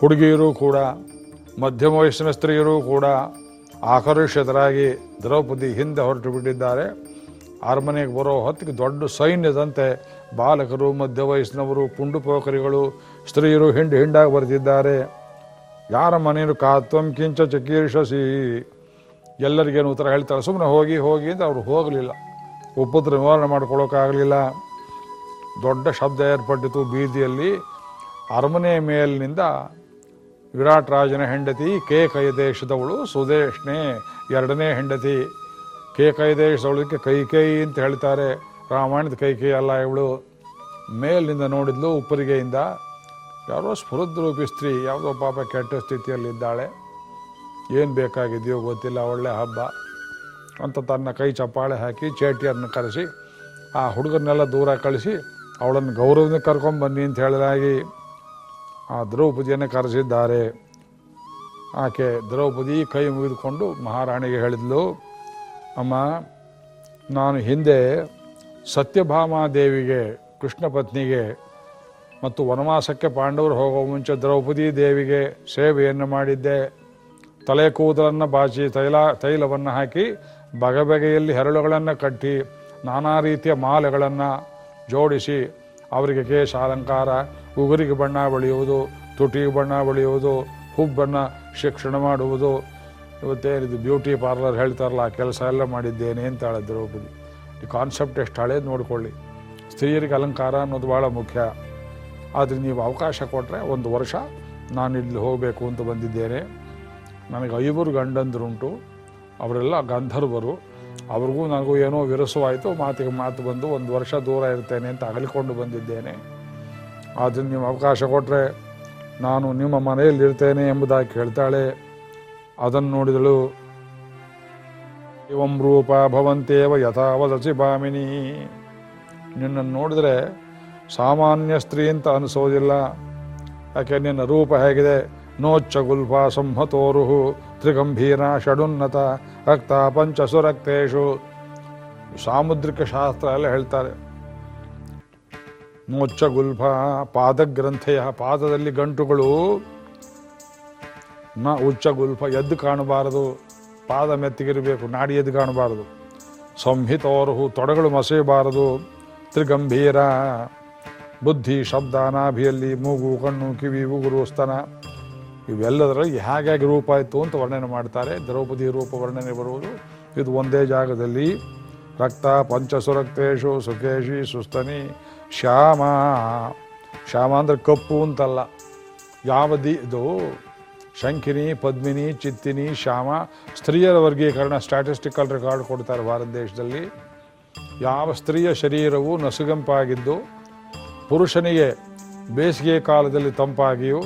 ಹುಡುಗಿಯರು ಕೂಡ, ಮಧ್ಯಮ ವಯಸ್ಸಿನ ಸ್ತ್ರೀಯರು ಕೂಡ ಆಕರ್ಷಿತರಾಗಿ ದ್ರೌಪದಿ ಹಿಂದೆ ಹೊರಟು ಬಿಟ್ಟಿದ್ದಾರೆ. ಅರಮನೆಗೆ ಬರೋ ಹೊತ್ತಿಗೆ ದೊಡ್ಡ ಸೈನ್ಯದಂತೆ ಬಾಲಕರು, ಮಧ್ಯ ವಯಸ್ಸಿನವರು ಪುಂಡುಪೋಖರಿಗಳು ಸ್ತ್ರೀಯರು ಹಿಂಡು ಹಿಂಡಾಗಿ ಬರ್ತಿದ್ದಾರೆ ಯಾರ ಮನೆಯೂ ಕಾತ್ವಂ ಕಿಂಚ ಚಕೀರ್ಷಸಿ. ಎಲ್ಲರಿಗೇನು ಉತ್ತರ ಹೇಳ್ತಾರೆ ಸುಮ್ಮನೆ ಹೋಗಿ ಹೋಗಿ ಅಂತ ಅವರು ಹೋಗಲಿಲ್ಲ. ಉಪದ್ರ ನಿವಾರಣೆ ಮಾಡ್ಕೊಳ್ಳೋಕ್ಕಾಗಲಿಲ್ಲ. ದೊಡ್ಡ ಶಬ್ದ ಏರ್ಪಟ್ಟಿತು ಬೀದಿಯಲ್ಲಿ. ಅರಮನೆ ಮೇಲಿನಿಂದ ವಿರಾಟ್ ರಾಜನ ಹೆಂಡತಿ ಕೇಕೈ ದೇಶದವಳು ಸುದೇಶ್ನೆ ಎರಡನೇ ಹೆಂಡತಿ. ಕೇಕೈ ದೇಶದವಳಕ್ಕೆ ಕೈಕೈ ಅಂತ ಹೇಳ್ತಾರೆ. ರಾಮಾಯಣದ ಕೈಕೈ ಅಲ್ಲ ಇವಳು. ಮೇಲಿನಿಂದ ನೋಡಿದ್ಲು ಉಪ್ಪರಿಗೆಯಿಂದ. ಯಾರೋ ಸ್ಫುರದ್ರೂಪಿ ಸ್ತ್ರೀ, ಯಾವುದೋ ಪಾಪ ಕೆಟ್ಟ ಸ್ಥಿತಿಯಲ್ಲಿದ್ದಾಳೆ. ಏನು ಬೇಕಾಗಿದೆಯೋ ಗೊತ್ತಿಲ್ಲ, ಒಳ್ಳೆ ಹಬ್ಬ. ಅಂತ ತನ್ನ ಕೈ ಚಪ್ಪಾಳೆ ಹಾಕಿ ಚೇಟಿಯನ್ನು ಕರೆಸಿ, ಆ ಹುಡುಗನ್ನೆಲ್ಲ ದೂರ ಕಳಿಸಿ, ಅವಳನ್ನು ಗೌರವನ ಕರ್ಕೊಂಬನ್ನಿ ಅಂತ ಹೇಳಿದಾಗಿ ಆ ದ್ರೌಪದಿಯನ್ನು ಕರೆಸಿದ್ದಾರೆ. ಆಕೆ ದ್ರೌಪದಿ ಕೈ ಮುಗಿದುಕೊಂಡು ಮಹಾರಾಣಿಗೆ ಹೇಳಿದ್ಲು, ಅಮ್ಮ, ನಾನು ಹಿಂದೆ ಸತ್ಯಭಾಮಾದೇವಿಗೆ ಕೃಷ್ಣ ಪತ್ನಿಗೆ ಮತ್ತು ವನವಾಸಕ್ಕೆ ಪಾಂಡವರು ಹೋಗೋ ಮುಂಚೆ ದ್ರೌಪದಿ ದೇವಿಗೆ ಸೇವೆಯನ್ನು ಮಾಡಿದ್ದೆ. ತಲೆ ಕೂದಲನ್ನು ಬಾಚಿ ತೈಲ, ತೈಲವನ್ನು ಹಾಕಿ ಬಗೆಬಗೆಯಲ್ಲಿ ಹೆರಳುಗಳನ್ನು ಕಟ್ಟಿ ನಾನಾ ರೀತಿಯ ಮಾಲೆಗಳನ್ನು ಜೋಡಿಸಿ ಅವರಿಗೆ ಕೇಶ ಅಲಂಕಾರ, ಉಗುರಿಗೆ ಬಣ್ಣ ಬಳಿಯುವುದು, ತುಟಿಗೆ ಬಣ್ಣ ಬಳಿಯುವುದು, ಹುಬ್ಬನ್ನು ಶಿಕ್ಷಣ ಮಾಡುವುದು. ಇವತ್ತೇನಿದು ಬ್ಯೂಟಿ ಪಾರ್ಲರ್ ಹೇಳ್ತಾರಲ್ಲ, ಆ ಕೆಲಸ ಎಲ್ಲ ಮಾಡಿದ್ದೇನೆ ಅಂತಾಳೆ ದ್ರೌಪದಿ ಈ ಕಾನ್ಸೆಪ್ಟ್ ಎಷ್ಟು ಹಳೇದು ನೋಡಿಕೊಳ್ಳಿ. ಸ್ತ್ರೀಯರಿಗೆ ಅಲಂಕಾರ ಅನ್ನೋದು ಭಾಳ ಮುಖ್ಯ. ಆದರೆ ನೀವು ಅವಕಾಶ ಕೊಟ್ಟರೆ ಒಂದು ವರ್ಷ ನಾನು ಇಲ್ಲಿ ಹೋಗಬೇಕು ಅಂತ ಬಂದಿದ್ದೇನೆ. ನನಗೆ ಐವರು ಗಂಡಂದರುಂಟು ಅವರೆಲ್ಲ ಗಂಧರ್ವರು. ಅವ್ರಿಗೂ ನನಗೂ ಏನೋ ವಿರಸವಾಯಿತು, ಮಾತಿಗೆ ಮಾತು ಬಂದು ಒಂದು ವರ್ಷ ದೂರ ಇರ್ತೇನೆ ಅಂತ ಅಗಲಿಕೊಂಡು ಬಂದಿದ್ದೇನೆ. ಆದರೆ ನೀವು ಅವಕಾಶ ಕೊಟ್ಟರೆ ನಾನು ನಿಮ್ಮ ಮನೆಯಲ್ಲಿ ಇರ್ತೇನೆ ಎಂಬುದಾಗಿ ಹೇಳ್ತಾಳೆ. ಅದನ್ನು ನೋಡಿದಳು, ಇವಂ ರೂಪ ಭವಂತೇವ ಯಥಾವದಸಿ ಭಾಮಿನಿ. ನಿನ್ನನ್ನು ನೋಡಿದ್ರೆ ಸಾಮಾನ್ಯ ಸ್ತ್ರೀ ಅಂತ ಅನಿಸೋದಿಲ್ಲ. ಯಾಕೆ, ನಿನ್ನ ರೂಪ ಹೇಗಿದೆ? ನೋಚ್ಚ ಗುಲ್ಫ ಸಂಹತೋರುಹು. ತ್ರಿಗಂಭೀರ ಷಡುನ್ನತ ರಕ್ತ ಪಂಚಸುರಕ್ತೇಶು ಸಾಮುದ್ರಿಕ ಶಾಸ್ತ್ರ ಎಲ್ಲ ಹೇಳ್ತಾರೆ. ನೋಚ್ಚ ಗುಲ್ಫ ಪಾದಗ್ರಂಥೆಯ ಪಾದದಲ್ಲಿ ಗಂಟುಗಳು. ನ ಉಚ್ಚ ಗುಲ್ಫ ಎದ್ದು ಕಾಣಬಾರದು. ಪಾದ ಮೆತ್ತಿಗಿರಬೇಕು, ನಾಡಿ ಎದ್ದು ಕಾಣಬಾರದು. ಸಂಹಿತೋರ್ಹು ತೊಡೆಗಳು ಮಸೆಯಬಾರದು. ತ್ರಿಗಂಭೀರ ಬುದ್ಧಿ ಶಬ್ದ ನಾಭಿಯಲ್ಲಿ ಮೂಗು, ಕಣ್ಣು, ಕಿವಿ, ಉಗುರು, ಸ್ತನ. ಇವೆಲ್ಲದರಲ್ಲಿ ಹೇಗಾಗಿ ರೂಪ ಆಯಿತು ಅಂತ ವರ್ಣನೆ ಮಾಡ್ತಾರೆ. ದ್ರೌಪದಿ ರೂಪ ವರ್ಣನೆ ಬರುವುದು. ಇದು ಒಂದೇ ಜಾಗದಲ್ಲಿ. ರಕ್ತ ಪಂಚಸುರಕ್ತೇಶು ಸುಖೇಶಿ ಸುಸ್ತನಿ ಶ್ಯಾಮ. ಶ್ಯಾಮ ಅಂದರೆ ಕಪ್ಪು ಅಂತಲ್ಲ. ಯಾವ ದಿ ಇದು? ಶಂಕಿನಿ ಪದ್ಮಿನಿ, ಚಿತ್ತಿನಿ, ಶ್ಯಾಮ. ಸ್ತ್ರೀಯರ ವರ್ಗೀಕರಣ ಸ್ಟ್ಯಾಟಿಸ್ಟಿಕಲ್ ರೆಕಾರ್ಡ್ ಕೊಡ್ತಾರೆ ಭಾರತ ದೇಶದಲ್ಲಿ. ಯಾವ ಸ್ತ್ರೀಯ ಶರೀರವು ನಸುಗಂಪಾಗಿದ್ದು, ಪುರುಷನಿಗೆ ಬೇಸಿಗೆ ಕಾಲದಲ್ಲಿ ತಂಪಾಗಿಯೂ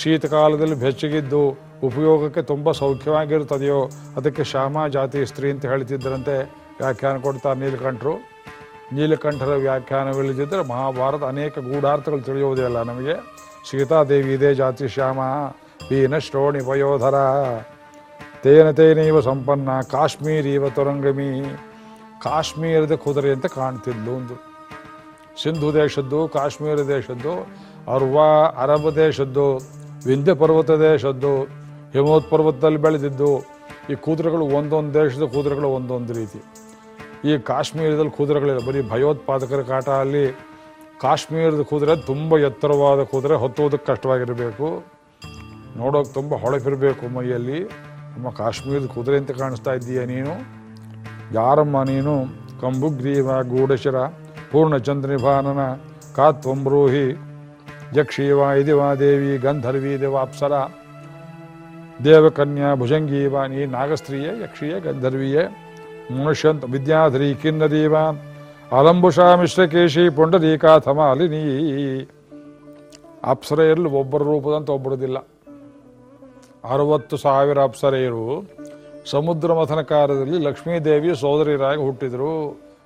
ಶೀತಕಾಲದಲ್ಲಿ ಬೆಚ್ಚಗಿದ್ದು ಉಪಯೋಗಕ್ಕೆ ತುಂಬ ಸೌಖ್ಯವಾಗಿರ್ತದೆಯೋ ಅದಕ್ಕೆ ಶ್ಯಾಮ ಜಾತಿ ಸ್ತ್ರೀ ಅಂತ ಹೇಳ್ತಿದ್ದರಂತೆ ವ್ಯಾಖ್ಯಾನ ಕೊಡ್ತಾರೆ ನೀಲಕಂಠರು. ನೀಲಕಂಠರ ವ್ಯಾಖ್ಯಾನವಿಲ್ಲದಿದ್ದರೆ ಮಹಾಭಾರತ ಅನೇಕ ಗೂಢಾರ್ಥಗಳು ತಿಳಿಯುವುದೇ ಅಲ್ಲ ನಮಗೆ. ಸೀತಾದೇವಿ ಇದೇ ಜಾತಿ ಶ್ಯಾಮ, ವೀನ ಶ್ರೋಣಿ ವಯೋಧರ. ತೇನ ತೇನೈವ ಸಂಪನ್ನ, ಕಾಶ್ಮೀರೀವ ತುರಂಗಮಿ. ಕಾಶ್ಮೀರದ ಕುದುರೆ ಅಂತ ಕಾಣ್ತಿದ್ಲು ಒಂದು. ಸಿಂಧು ದೇಶದ್ದು, ಕಾಶ್ಮೀರ ದೇಶದ್ದು, ಅರ್ವಾ, ಅರಬ್ ದೇಶದ್ದು ವಿಂಧ್ಯ ಪರ್ವತ ದೇಶದ್ದು, ಹಿಮವತ್ ಪರ್ವತದಲ್ಲಿ ಬೆಳೆದಿದ್ದು, ಈ ಕುದುರೆಗಳು ಒಂದೊಂದು ದೇಶದ ಕುದುರೆಗಳು ಒಂದೊಂದು ರೀತಿ. ಈ ಕಾಶ್ಮೀರದಲ್ಲಿ ಕುದುರೆಗಳಿಲ್ಲ, ಬರೀ ಭಯೋತ್ಪಾದಕರ ಕಾಟ ಅಲ್ಲಿ ಕಾಶ್ಮೀರದ ಕುದುರೆ ತುಂಬ ಎತ್ತರವಾದ ಕುದುರೆ ಹೊತ್ತುವುದಕ್ಕೆ ಕಷ್ಟವಾಗಿರಬೇಕು. ನೋಡೋಕೆ ತುಂಬ ಹೊಳಪಿರಬೇಕು ಮೈಯಲ್ಲಿ. ನಮ್ಮ ಕಾಶ್ಮೀರದ ಕುದುರೆ ಅಂತ ಕಾಣಿಸ್ತಾ ಇದ್ದೀಯ ನೀನು? ಯಾರಮ್ಮ ನೀನು? ಕಂಬುಗ್ರೀವ ಗೂಢಶಿರ ಪೂರ್ಣಚಂದ್ರನಿಭಾನನ ಕಾತ್ವಂಬ್ರೂಹಿ ಯಕ್ಷೀವ ಇದಿವಾ ದೇವಿ ಗಂಧರ್ವಿ ದೇವಾಪ್ಸರ ದೇವಕನ್ಯಾ ಭುಜಂಗೀವ ನೀ ನಾಗಸ್ತ್ರೀಯೇ ಯಕ್ಷಿಯೇ ಗಂಧರ್ವಿಯೇ. ಮನುಷ್ಯಂತ ವಿದ್ಯಾಧರಿ ಕಿನ್ನದೀವ. ಅಲಂಬುಷಾ ಮಿಶ್ರಕೇಶಿ ಪುಂಡರೀಕಾಥಮ ಅಲಿನೀ ಅಪ್ಸರೆಯರಲ್ಲಿ ಒಬ್ಬರ ರೂಪದಂತ ಒಬ್ಬರದಿಲ್ಲ. ಅರವತ್ತು ಸಾವಿರ ಅಪ್ಸರೆಯರು ಸಮುದ್ರ ಮಥನಕಾರದಲ್ಲಿ ಲಕ್ಷ್ಮೀದೇವಿ ಸೋದರಿಯರಾಗಿ ಹುಟ್ಟಿದರು.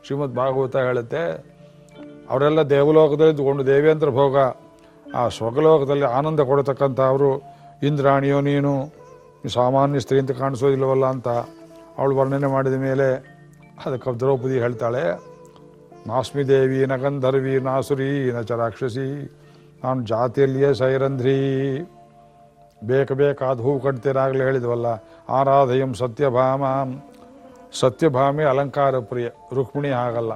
ಶ್ರೀಮದ್ ಭಾಗವತ ಹೇಳುತ್ತೆ, ಅವರೆಲ್ಲ ದೇವಲೋಕದಲ್ಲಿ ಇದ್ದುಕೊಂಡು ದೇವೇಂದ್ರ ಭೋಗ ಆ ಸ್ವರ್ಗಲೋಕದಲ್ಲಿ ಆನಂದ ಕೊಡತಕ್ಕಂಥ ಅವರು, ಇಂದ್ರಾಣಿಯೋ ನೀನು ಸಾಮಾನ್ಯ ಸ್ತ್ರೀ ಅಂತ ಕಾಣಿಸೋದಿಲ್ಲವಲ್ಲ ಅಂತ ಅವಳು ವರ್ಣನೆ ಮಾಡಿದ ಮೇಲೆ ಅದಕ್ಕೆ ದ್ರೌಪದಿ ಹೇಳ್ತಾಳೆ, ನಾಸ್ಮಿ ದೇವಿ ನ ಗಂಧರ್ವಿ, ನಾಸುರಿ ನ ಚ ರಾಕ್ಷಸಿ ನಾನು ಜಾತಿಯಲ್ಲಿಯೇ ಸೈರಂಧ್ರಿ. ಬೇಕ ಬೇಕಾದ ಹೂ ಕಟ್ತೀರಾಗಲೇ ಹೇಳಿದ್ವಲ್ಲ, ಆರಾಧಯಂ ಸತ್ಯಭಾಮ. ಸತ್ಯಭಾಮಿ ಅಲಂಕಾರ ಪ್ರಿಯ, ರುಕ್ಮಿಣಿ ಆಗಲ್ಲ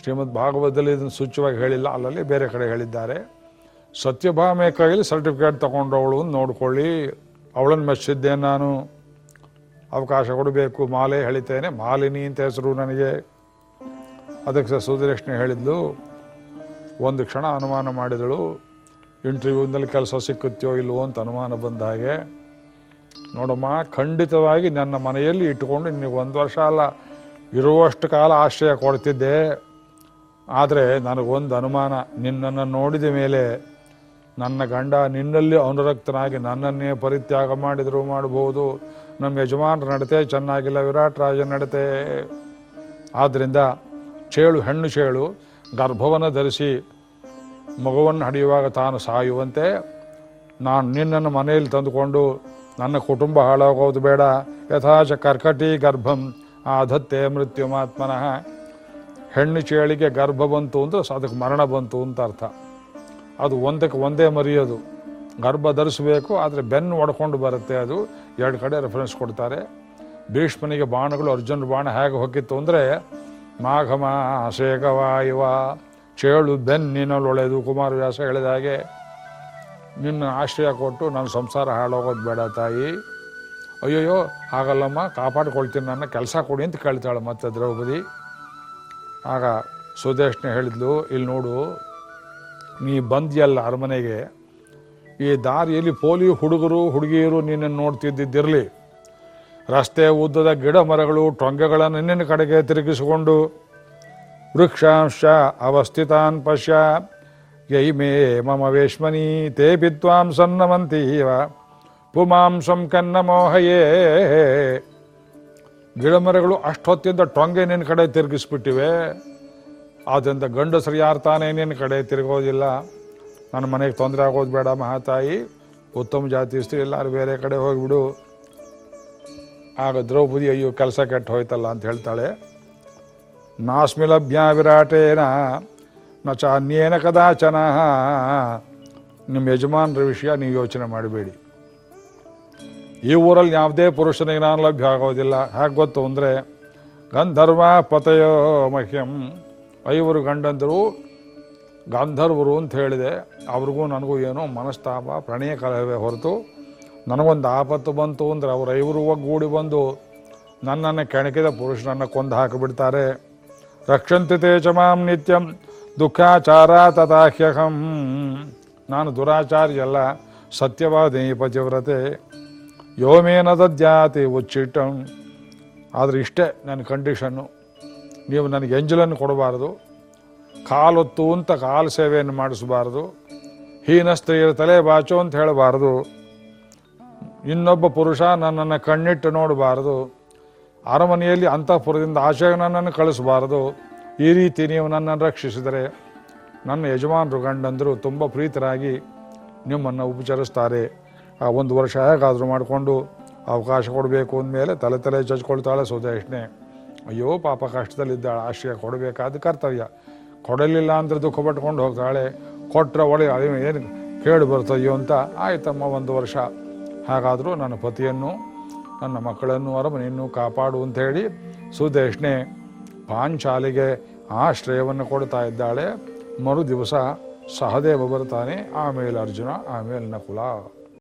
ಶ್ರೀಮದ್ ಭಾಗವತದಲ್ಲಿ ಇದನ್ನು ಸೂಚ್ಯವಾಗಿ ಹೇಳಿಲ್ಲ, ಅಲ್ಲಲ್ಲಿ ಬೇರೆ ಕಡೆ ಹೇಳಿದ್ದಾರೆ. ಸತ್ಯಭಾಮೆ ಸರ್ಟಿಫಿಕೇಟ್ ತಗೊಂಡವಳು ನೋಡ್ಕೊಳ್ಳಿ. ಅವಳನ್ನು ಮೆಚ್ಚಿದ್ದೆ ನಾನು. ಅವಕಾಶ ಕೊಡಬೇಕು, ಮಾಲೆ ಹೇಳಿತೇನೆ ಮಾಲಿನಿ ಅಂತ ಹೆಸರು ನನಗೆ. ಅದಕ್ಕೆ ಸುದರೇಶ್ನೆ ಹೇಳಿದ್ಲು. ಒಂದು ಕ್ಷಣ ಅನುಮಾನ ಮಾಡಿದಳು. ಇಂಟರ್ವ್ಯೂನಲ್ಲಿ ಕೆಲಸ ಸಿಕ್ಕುತ್ತೋ ಇಲ್ವೋ ಅಂತ ಅನುಮಾನ ಬಂದ ಹಾಗೆ, ನೋಡಮ್ಮ, ಖಂಡಿತವಾಗಿ ನನ್ನ ಮನೆಯಲ್ಲಿ ಇಟ್ಟುಕೊಂಡು ನಿನಗೆ ಒಂದು ವರ್ಷ ಅಲ್ಲ, ಇರುವಷ್ಟು ಕಾಲ ಆಶ್ರಯ ಕೊಡ್ತಿದ್ದೆ. ಆದರೆ ನನಗೊಂದು ಅನುಮಾನ, ನಿನ್ನನ್ನು ನೋಡಿದ ಮೇಲೆ ನನ್ನ ಗಂಡ ನಿನ್ನಲ್ಲಿ ಅನುರಕ್ತನಾಗಿ ನನ್ನನ್ನೇ ಪರಿತ್ಯಾಗ ಮಾಡಿದರೂ, ಮಾಡಬಹುದು. ನಮ್ಮ ಯಜಮಾನರ ನಡತೆ ಚೆನ್ನಾಗಿಲ್ಲ, ವಿರಾಟ್ ರಾಜನ ನಡತೆ. ಆದ್ದರಿಂದ ಚೇಳು, ಹೆಣ್ಣು ಚೇಳು ಗರ್ಭವನ್ನು ಧರಿಸಿ ಮಗುವನ್ನು ಹಡಿಯುವಾಗ ತಾನು ಸಾಯುವಂತೆ ನಾನು ನಿನ್ನನ್ನು ಮನೆಯಲ್ಲಿ ತಂದುಕೊಂಡು ನನ್ನ ಕುಟುಂಬ ಹಾಳಾಗೋದು ಬೇಡ. ಯಥಾಚ ಕರ್ಕಟಿ ಗರ್ಭಂ ಆಧತ್ತೆ ಮೃತ್ಯುಮಾತ್ಮನಃ ಹೆಣ್ಣು ಚೇಳಿಗೆ ಗರ್ಭ ಬಂತು ಅಂದ್ರೆ ಅದಕ್ಕೆ ಮರಣ ಬಂತು ಅಂತ ಅರ್ಥ. ಅದು ಒಂದಕ್ಕೆ ಒಂದೇ ಮರೆಯೋದು. ಗರ್ಭ ಧರಿಸಬೇಕು, ಆದರೆ ಬೆನ್ನು ಒಡ್ಕೊಂಡು ಬರುತ್ತೆ ಅದು. ಎರಡು ಕಡೆ ರೆಫರೆನ್ಸ್ ಕೊಡ್ತಾರೆ. ಭೀಷ್ಮನಿಗೆ ಬಾಣಗಳು ಅರ್ಜುನ ಬಾಣ ಹೇಗೆ ಹೋಗಿತ್ತು ಅಂದರೆ, ಮಾಘಮ ಶೇಖವಾಯುವ ಚೇಳು ಬೆನ್ನಿನಲ್ಲೊಳೆದು. ಕುಮಾರವ್ಯಾಸ ಹೇಳಿದ ಹಾಗೆ, ನಿನ್ನ ಆಶ್ರಯ ಕೊಟ್ಟು ನನ್ನ ಸಂಸಾರ ಹಾಳೋಗೋದು ಬೇಡ ತಾಯಿ. ಅಯ್ಯೋಯ್ಯೋ, ಹಾಗಲ್ಲಮ್ಮ, ಕಾಪಾಡ್ಕೊಳ್ತೀನಿ, ನನ್ನ ಕೆಲಸ ಕೊಡಿ ಅಂತ ಕೇಳ್ತಾಳೆ ಮತ್ತೆ ದ್ರೌಪದಿ. ಆಗ ಸುದೇಶ್ನ ಹೇಳಿದ್ಲು, ಇಲ್ಲಿ ನೋಡು ನೀ ಬಂದ್ಯಲ್ಲ ಅರಮನೆಗೆ. ಈ ದಾರಿಯಲ್ಲಿ ಪೋಲಿ ಹುಡುಗರು, ಹುಡುಗಿಯರು ನಿನ್ನನ್ನು ನೋಡ್ತಿದ್ದಿದ್ದಿರಲಿ. ರಸ್ತೆ ಉದ್ದದ ಗಿಡ ಮರಗಳು ಟೊಂಗೆಗಳನ್ನು ನಿನ್ನ ಕಡೆಗೆ ತಿರುಗಿಸಿಕೊಂಡು, ವೃಕ್ಷಾಂಶ ಅವಸ್ಥಿತಾನ್ ಯೈ ಮೇ ಮಮ ವೇಶ್ಮನಿ ತೇ ಪಿತ್ವಾಂ ಸನ್ನಮಂತೀವ, ಪುಮಾಂಸಂ ಕನ್ನ ಮೋಹಯೇ. ಗಿಡಮರಗಳು ಟೊಂಗೆ ನಿನ್ನ ಕಡೆ ತಿರುಗಿಸ್ಬಿಟ್ಟಿವೆ. ಆದ್ದರಿಂದ ಗಂಡಸರು ಯಾರು ತಾನೇ ನಿನ್ನ ಕಡೆ ತಿರುಗೋದಿಲ್ಲ. ನನ್ನ ಮನೆಗೆ ತೊಂದರೆ ಆಗೋದು ಬೇಡ ಮಹಾತಾಯಿ. ಉತ್ತಮ ಜಾತಿ ಇಷ್ಟು ಎಲ್ಲರೂ ಬೇರೆ ಕಡೆ ಹೋಗಿಬಿಡು. ಆಗ ದ್ರೌಪದಿ ಅಯ್ಯೋ ಕೆಲಸ ಕೆಟ್ಟು ಹೋಯ್ತಲ್ಲ ಅಂತ ಹೇಳ್ತಾಳೆ. ನಾಸ್ಮಿಲಭ್ಯ ವಿರಾಟೇನ ನ ಅನ್ಯೇನ ಕದಾಚನ. ನಿಮ್ಮ ಯಜಮಾನರ ವಿಷಯ ನೀವು ಯೋಚನೆ ಮಾಡಬೇಡಿ. ಈ ಊರಲ್ಲಿ ಯಾವುದೇ ಪುರುಷನಿಗೆ ನಾನು ಲಭ್ಯ ಆಗೋದಿಲ್ಲ. ಹೇಗೆ ಗೊತ್ತು ಅಂದರೆ ಗಂಧರ್ವ ಪತಯೋ ಮಹ್ಯಂ. ಐವರು ಗಂಡಂದರು, ಗಾಂಧರ್ವರು ಅಂತ ಹೇಳಿದೆ. ಅವ್ರಿಗೂ ನನಗೂ ಏನೋ ಮನಸ್ತಾಪ, ಪ್ರಣಯ ಕಲಹವೇ ಹೊರತು. ನನಗೊಂದು ಆಪತ್ತು ಬಂತು ಅಂದರೆ ಅವ್ರ ಐವರು ಒಗ್ಗೂಡಿ ಬಂದು ನನ್ನನ್ನು ಕೆಣಕಿದ ಪುರುಷನನ್ನು ಕೊಂದು ಹಾಕಿಬಿಡ್ತಾರೆ. ರಕ್ಷಂತಿ ತೇಜ ಮಾಂ ನಿತ್ಯಂ ದುಃಖಾಚಾರ ತಥಾಹ್ಯಹಂ ನಾನು ದುರಾಚಾರಿ ಅಲ್ಲ, ಸತ್ಯವಾದಿ ಪತಿವ್ರತೆ ಯೋಮೇನ ದದ್ಯಾತಿ ಉಚ್ಚಿಟ್ಟಂ. ಆದರೆ ಇಷ್ಟೇ ನನ್ನ ಕಂಡೀಷನ್ನು ನೀವು ನನಗೆ ಎಂಜಲನ್ನು ಕೊಡಬಾರದು. ಕಾಲೊತ್ತು ಅಂತ ಕಾಲು ಸೇವೆಯನ್ನು ಮಾಡಿಸಬಾರದು. ಹೀನ ಸ್ತ್ರೀಯರ ತಲೆ ಬಾಚು ಅಂತ ಹೇಳಬಾರದು. ಇನ್ನೊಬ್ಬ ಪುರುಷ ನನ್ನನ್ನು ಕಣ್ಣಿಟ್ಟು ನೋಡಬಾರದು. ಅರಮನೆಯಲ್ಲಿ ಅಂತಃಪುರದಿಂದ ಆಚೆಗೆ ನನ್ನನ್ನು ಕಳಿಸಬಾರದು. ಈ ರೀತಿ ನೀವು ನನ್ನನ್ನು ರಕ್ಷಿಸಿದರೆ ನನ್ನ ಯಜಮಾನರು ಗಂಡಂದರು ತುಂಬ ಪ್ರೀತರಾಗಿ ನಿಮ್ಮನ್ನು ಉಪಚರಿಸ್ತಾರೆ. ಆ ಒಂದು ವರ್ಷ ಹೇಗಾದರೂ ಮಾಡಿಕೊಂಡು ಅವಕಾಶ ಕೊಡಬೇಕು ಅಂದಮೇಲೆ ತಲೆ ತಲೆ ಚಚ್ಕೊಳ್ತಾಳೆ ಸುದೇಶ್ನೆ ಅಯ್ಯೋ, ಪಾಪ ಕಷ್ಟದಲ್ಲಿದ್ದಾಳೆ, ಆಶ್ರಯ ಕೊಡಬೇಕಾದ ಕರ್ತವ್ಯ. ಕೊಡಲಿಲ್ಲ ಅಂದರೆ ದುಃಖ ಪಟ್ಕೊಂಡು ಹೋಗ್ತಾಳೆ. ಕೊಟ್ಟರೆ ಒಳ್ಳೆ ಏನು ಕೇಳಿ ಬರ್ತದೆಯೋ ಅಂತ ಆಯ್ತಮ್ಮ ಒಂದು ವರ್ಷ. ಹಾಗಾದರೂ ನನ್ನ ಪತಿಯನ್ನು, ನನ್ನ ಮಕ್ಕಳನ್ನು, ಅರಮನೆಯನ್ನು ಕಾಪಾಡು ಅಂತ ಹೇಳಿ ಸುದೇಶ್ನೆ ಪಾಂಚಾಲಿಗೆ ಆಶ್ರಯವನ್ನು ಕೊಡ್ತಾ ಇದ್ದಾಳೆ. ಮರು ದಿವಸ ಸಹದೇವ ಬರ್ತಾನೆ. ಆಮೇಲೆ ಅರ್ಜುನ, ಆಮೇಲೆ ನಕುಲ.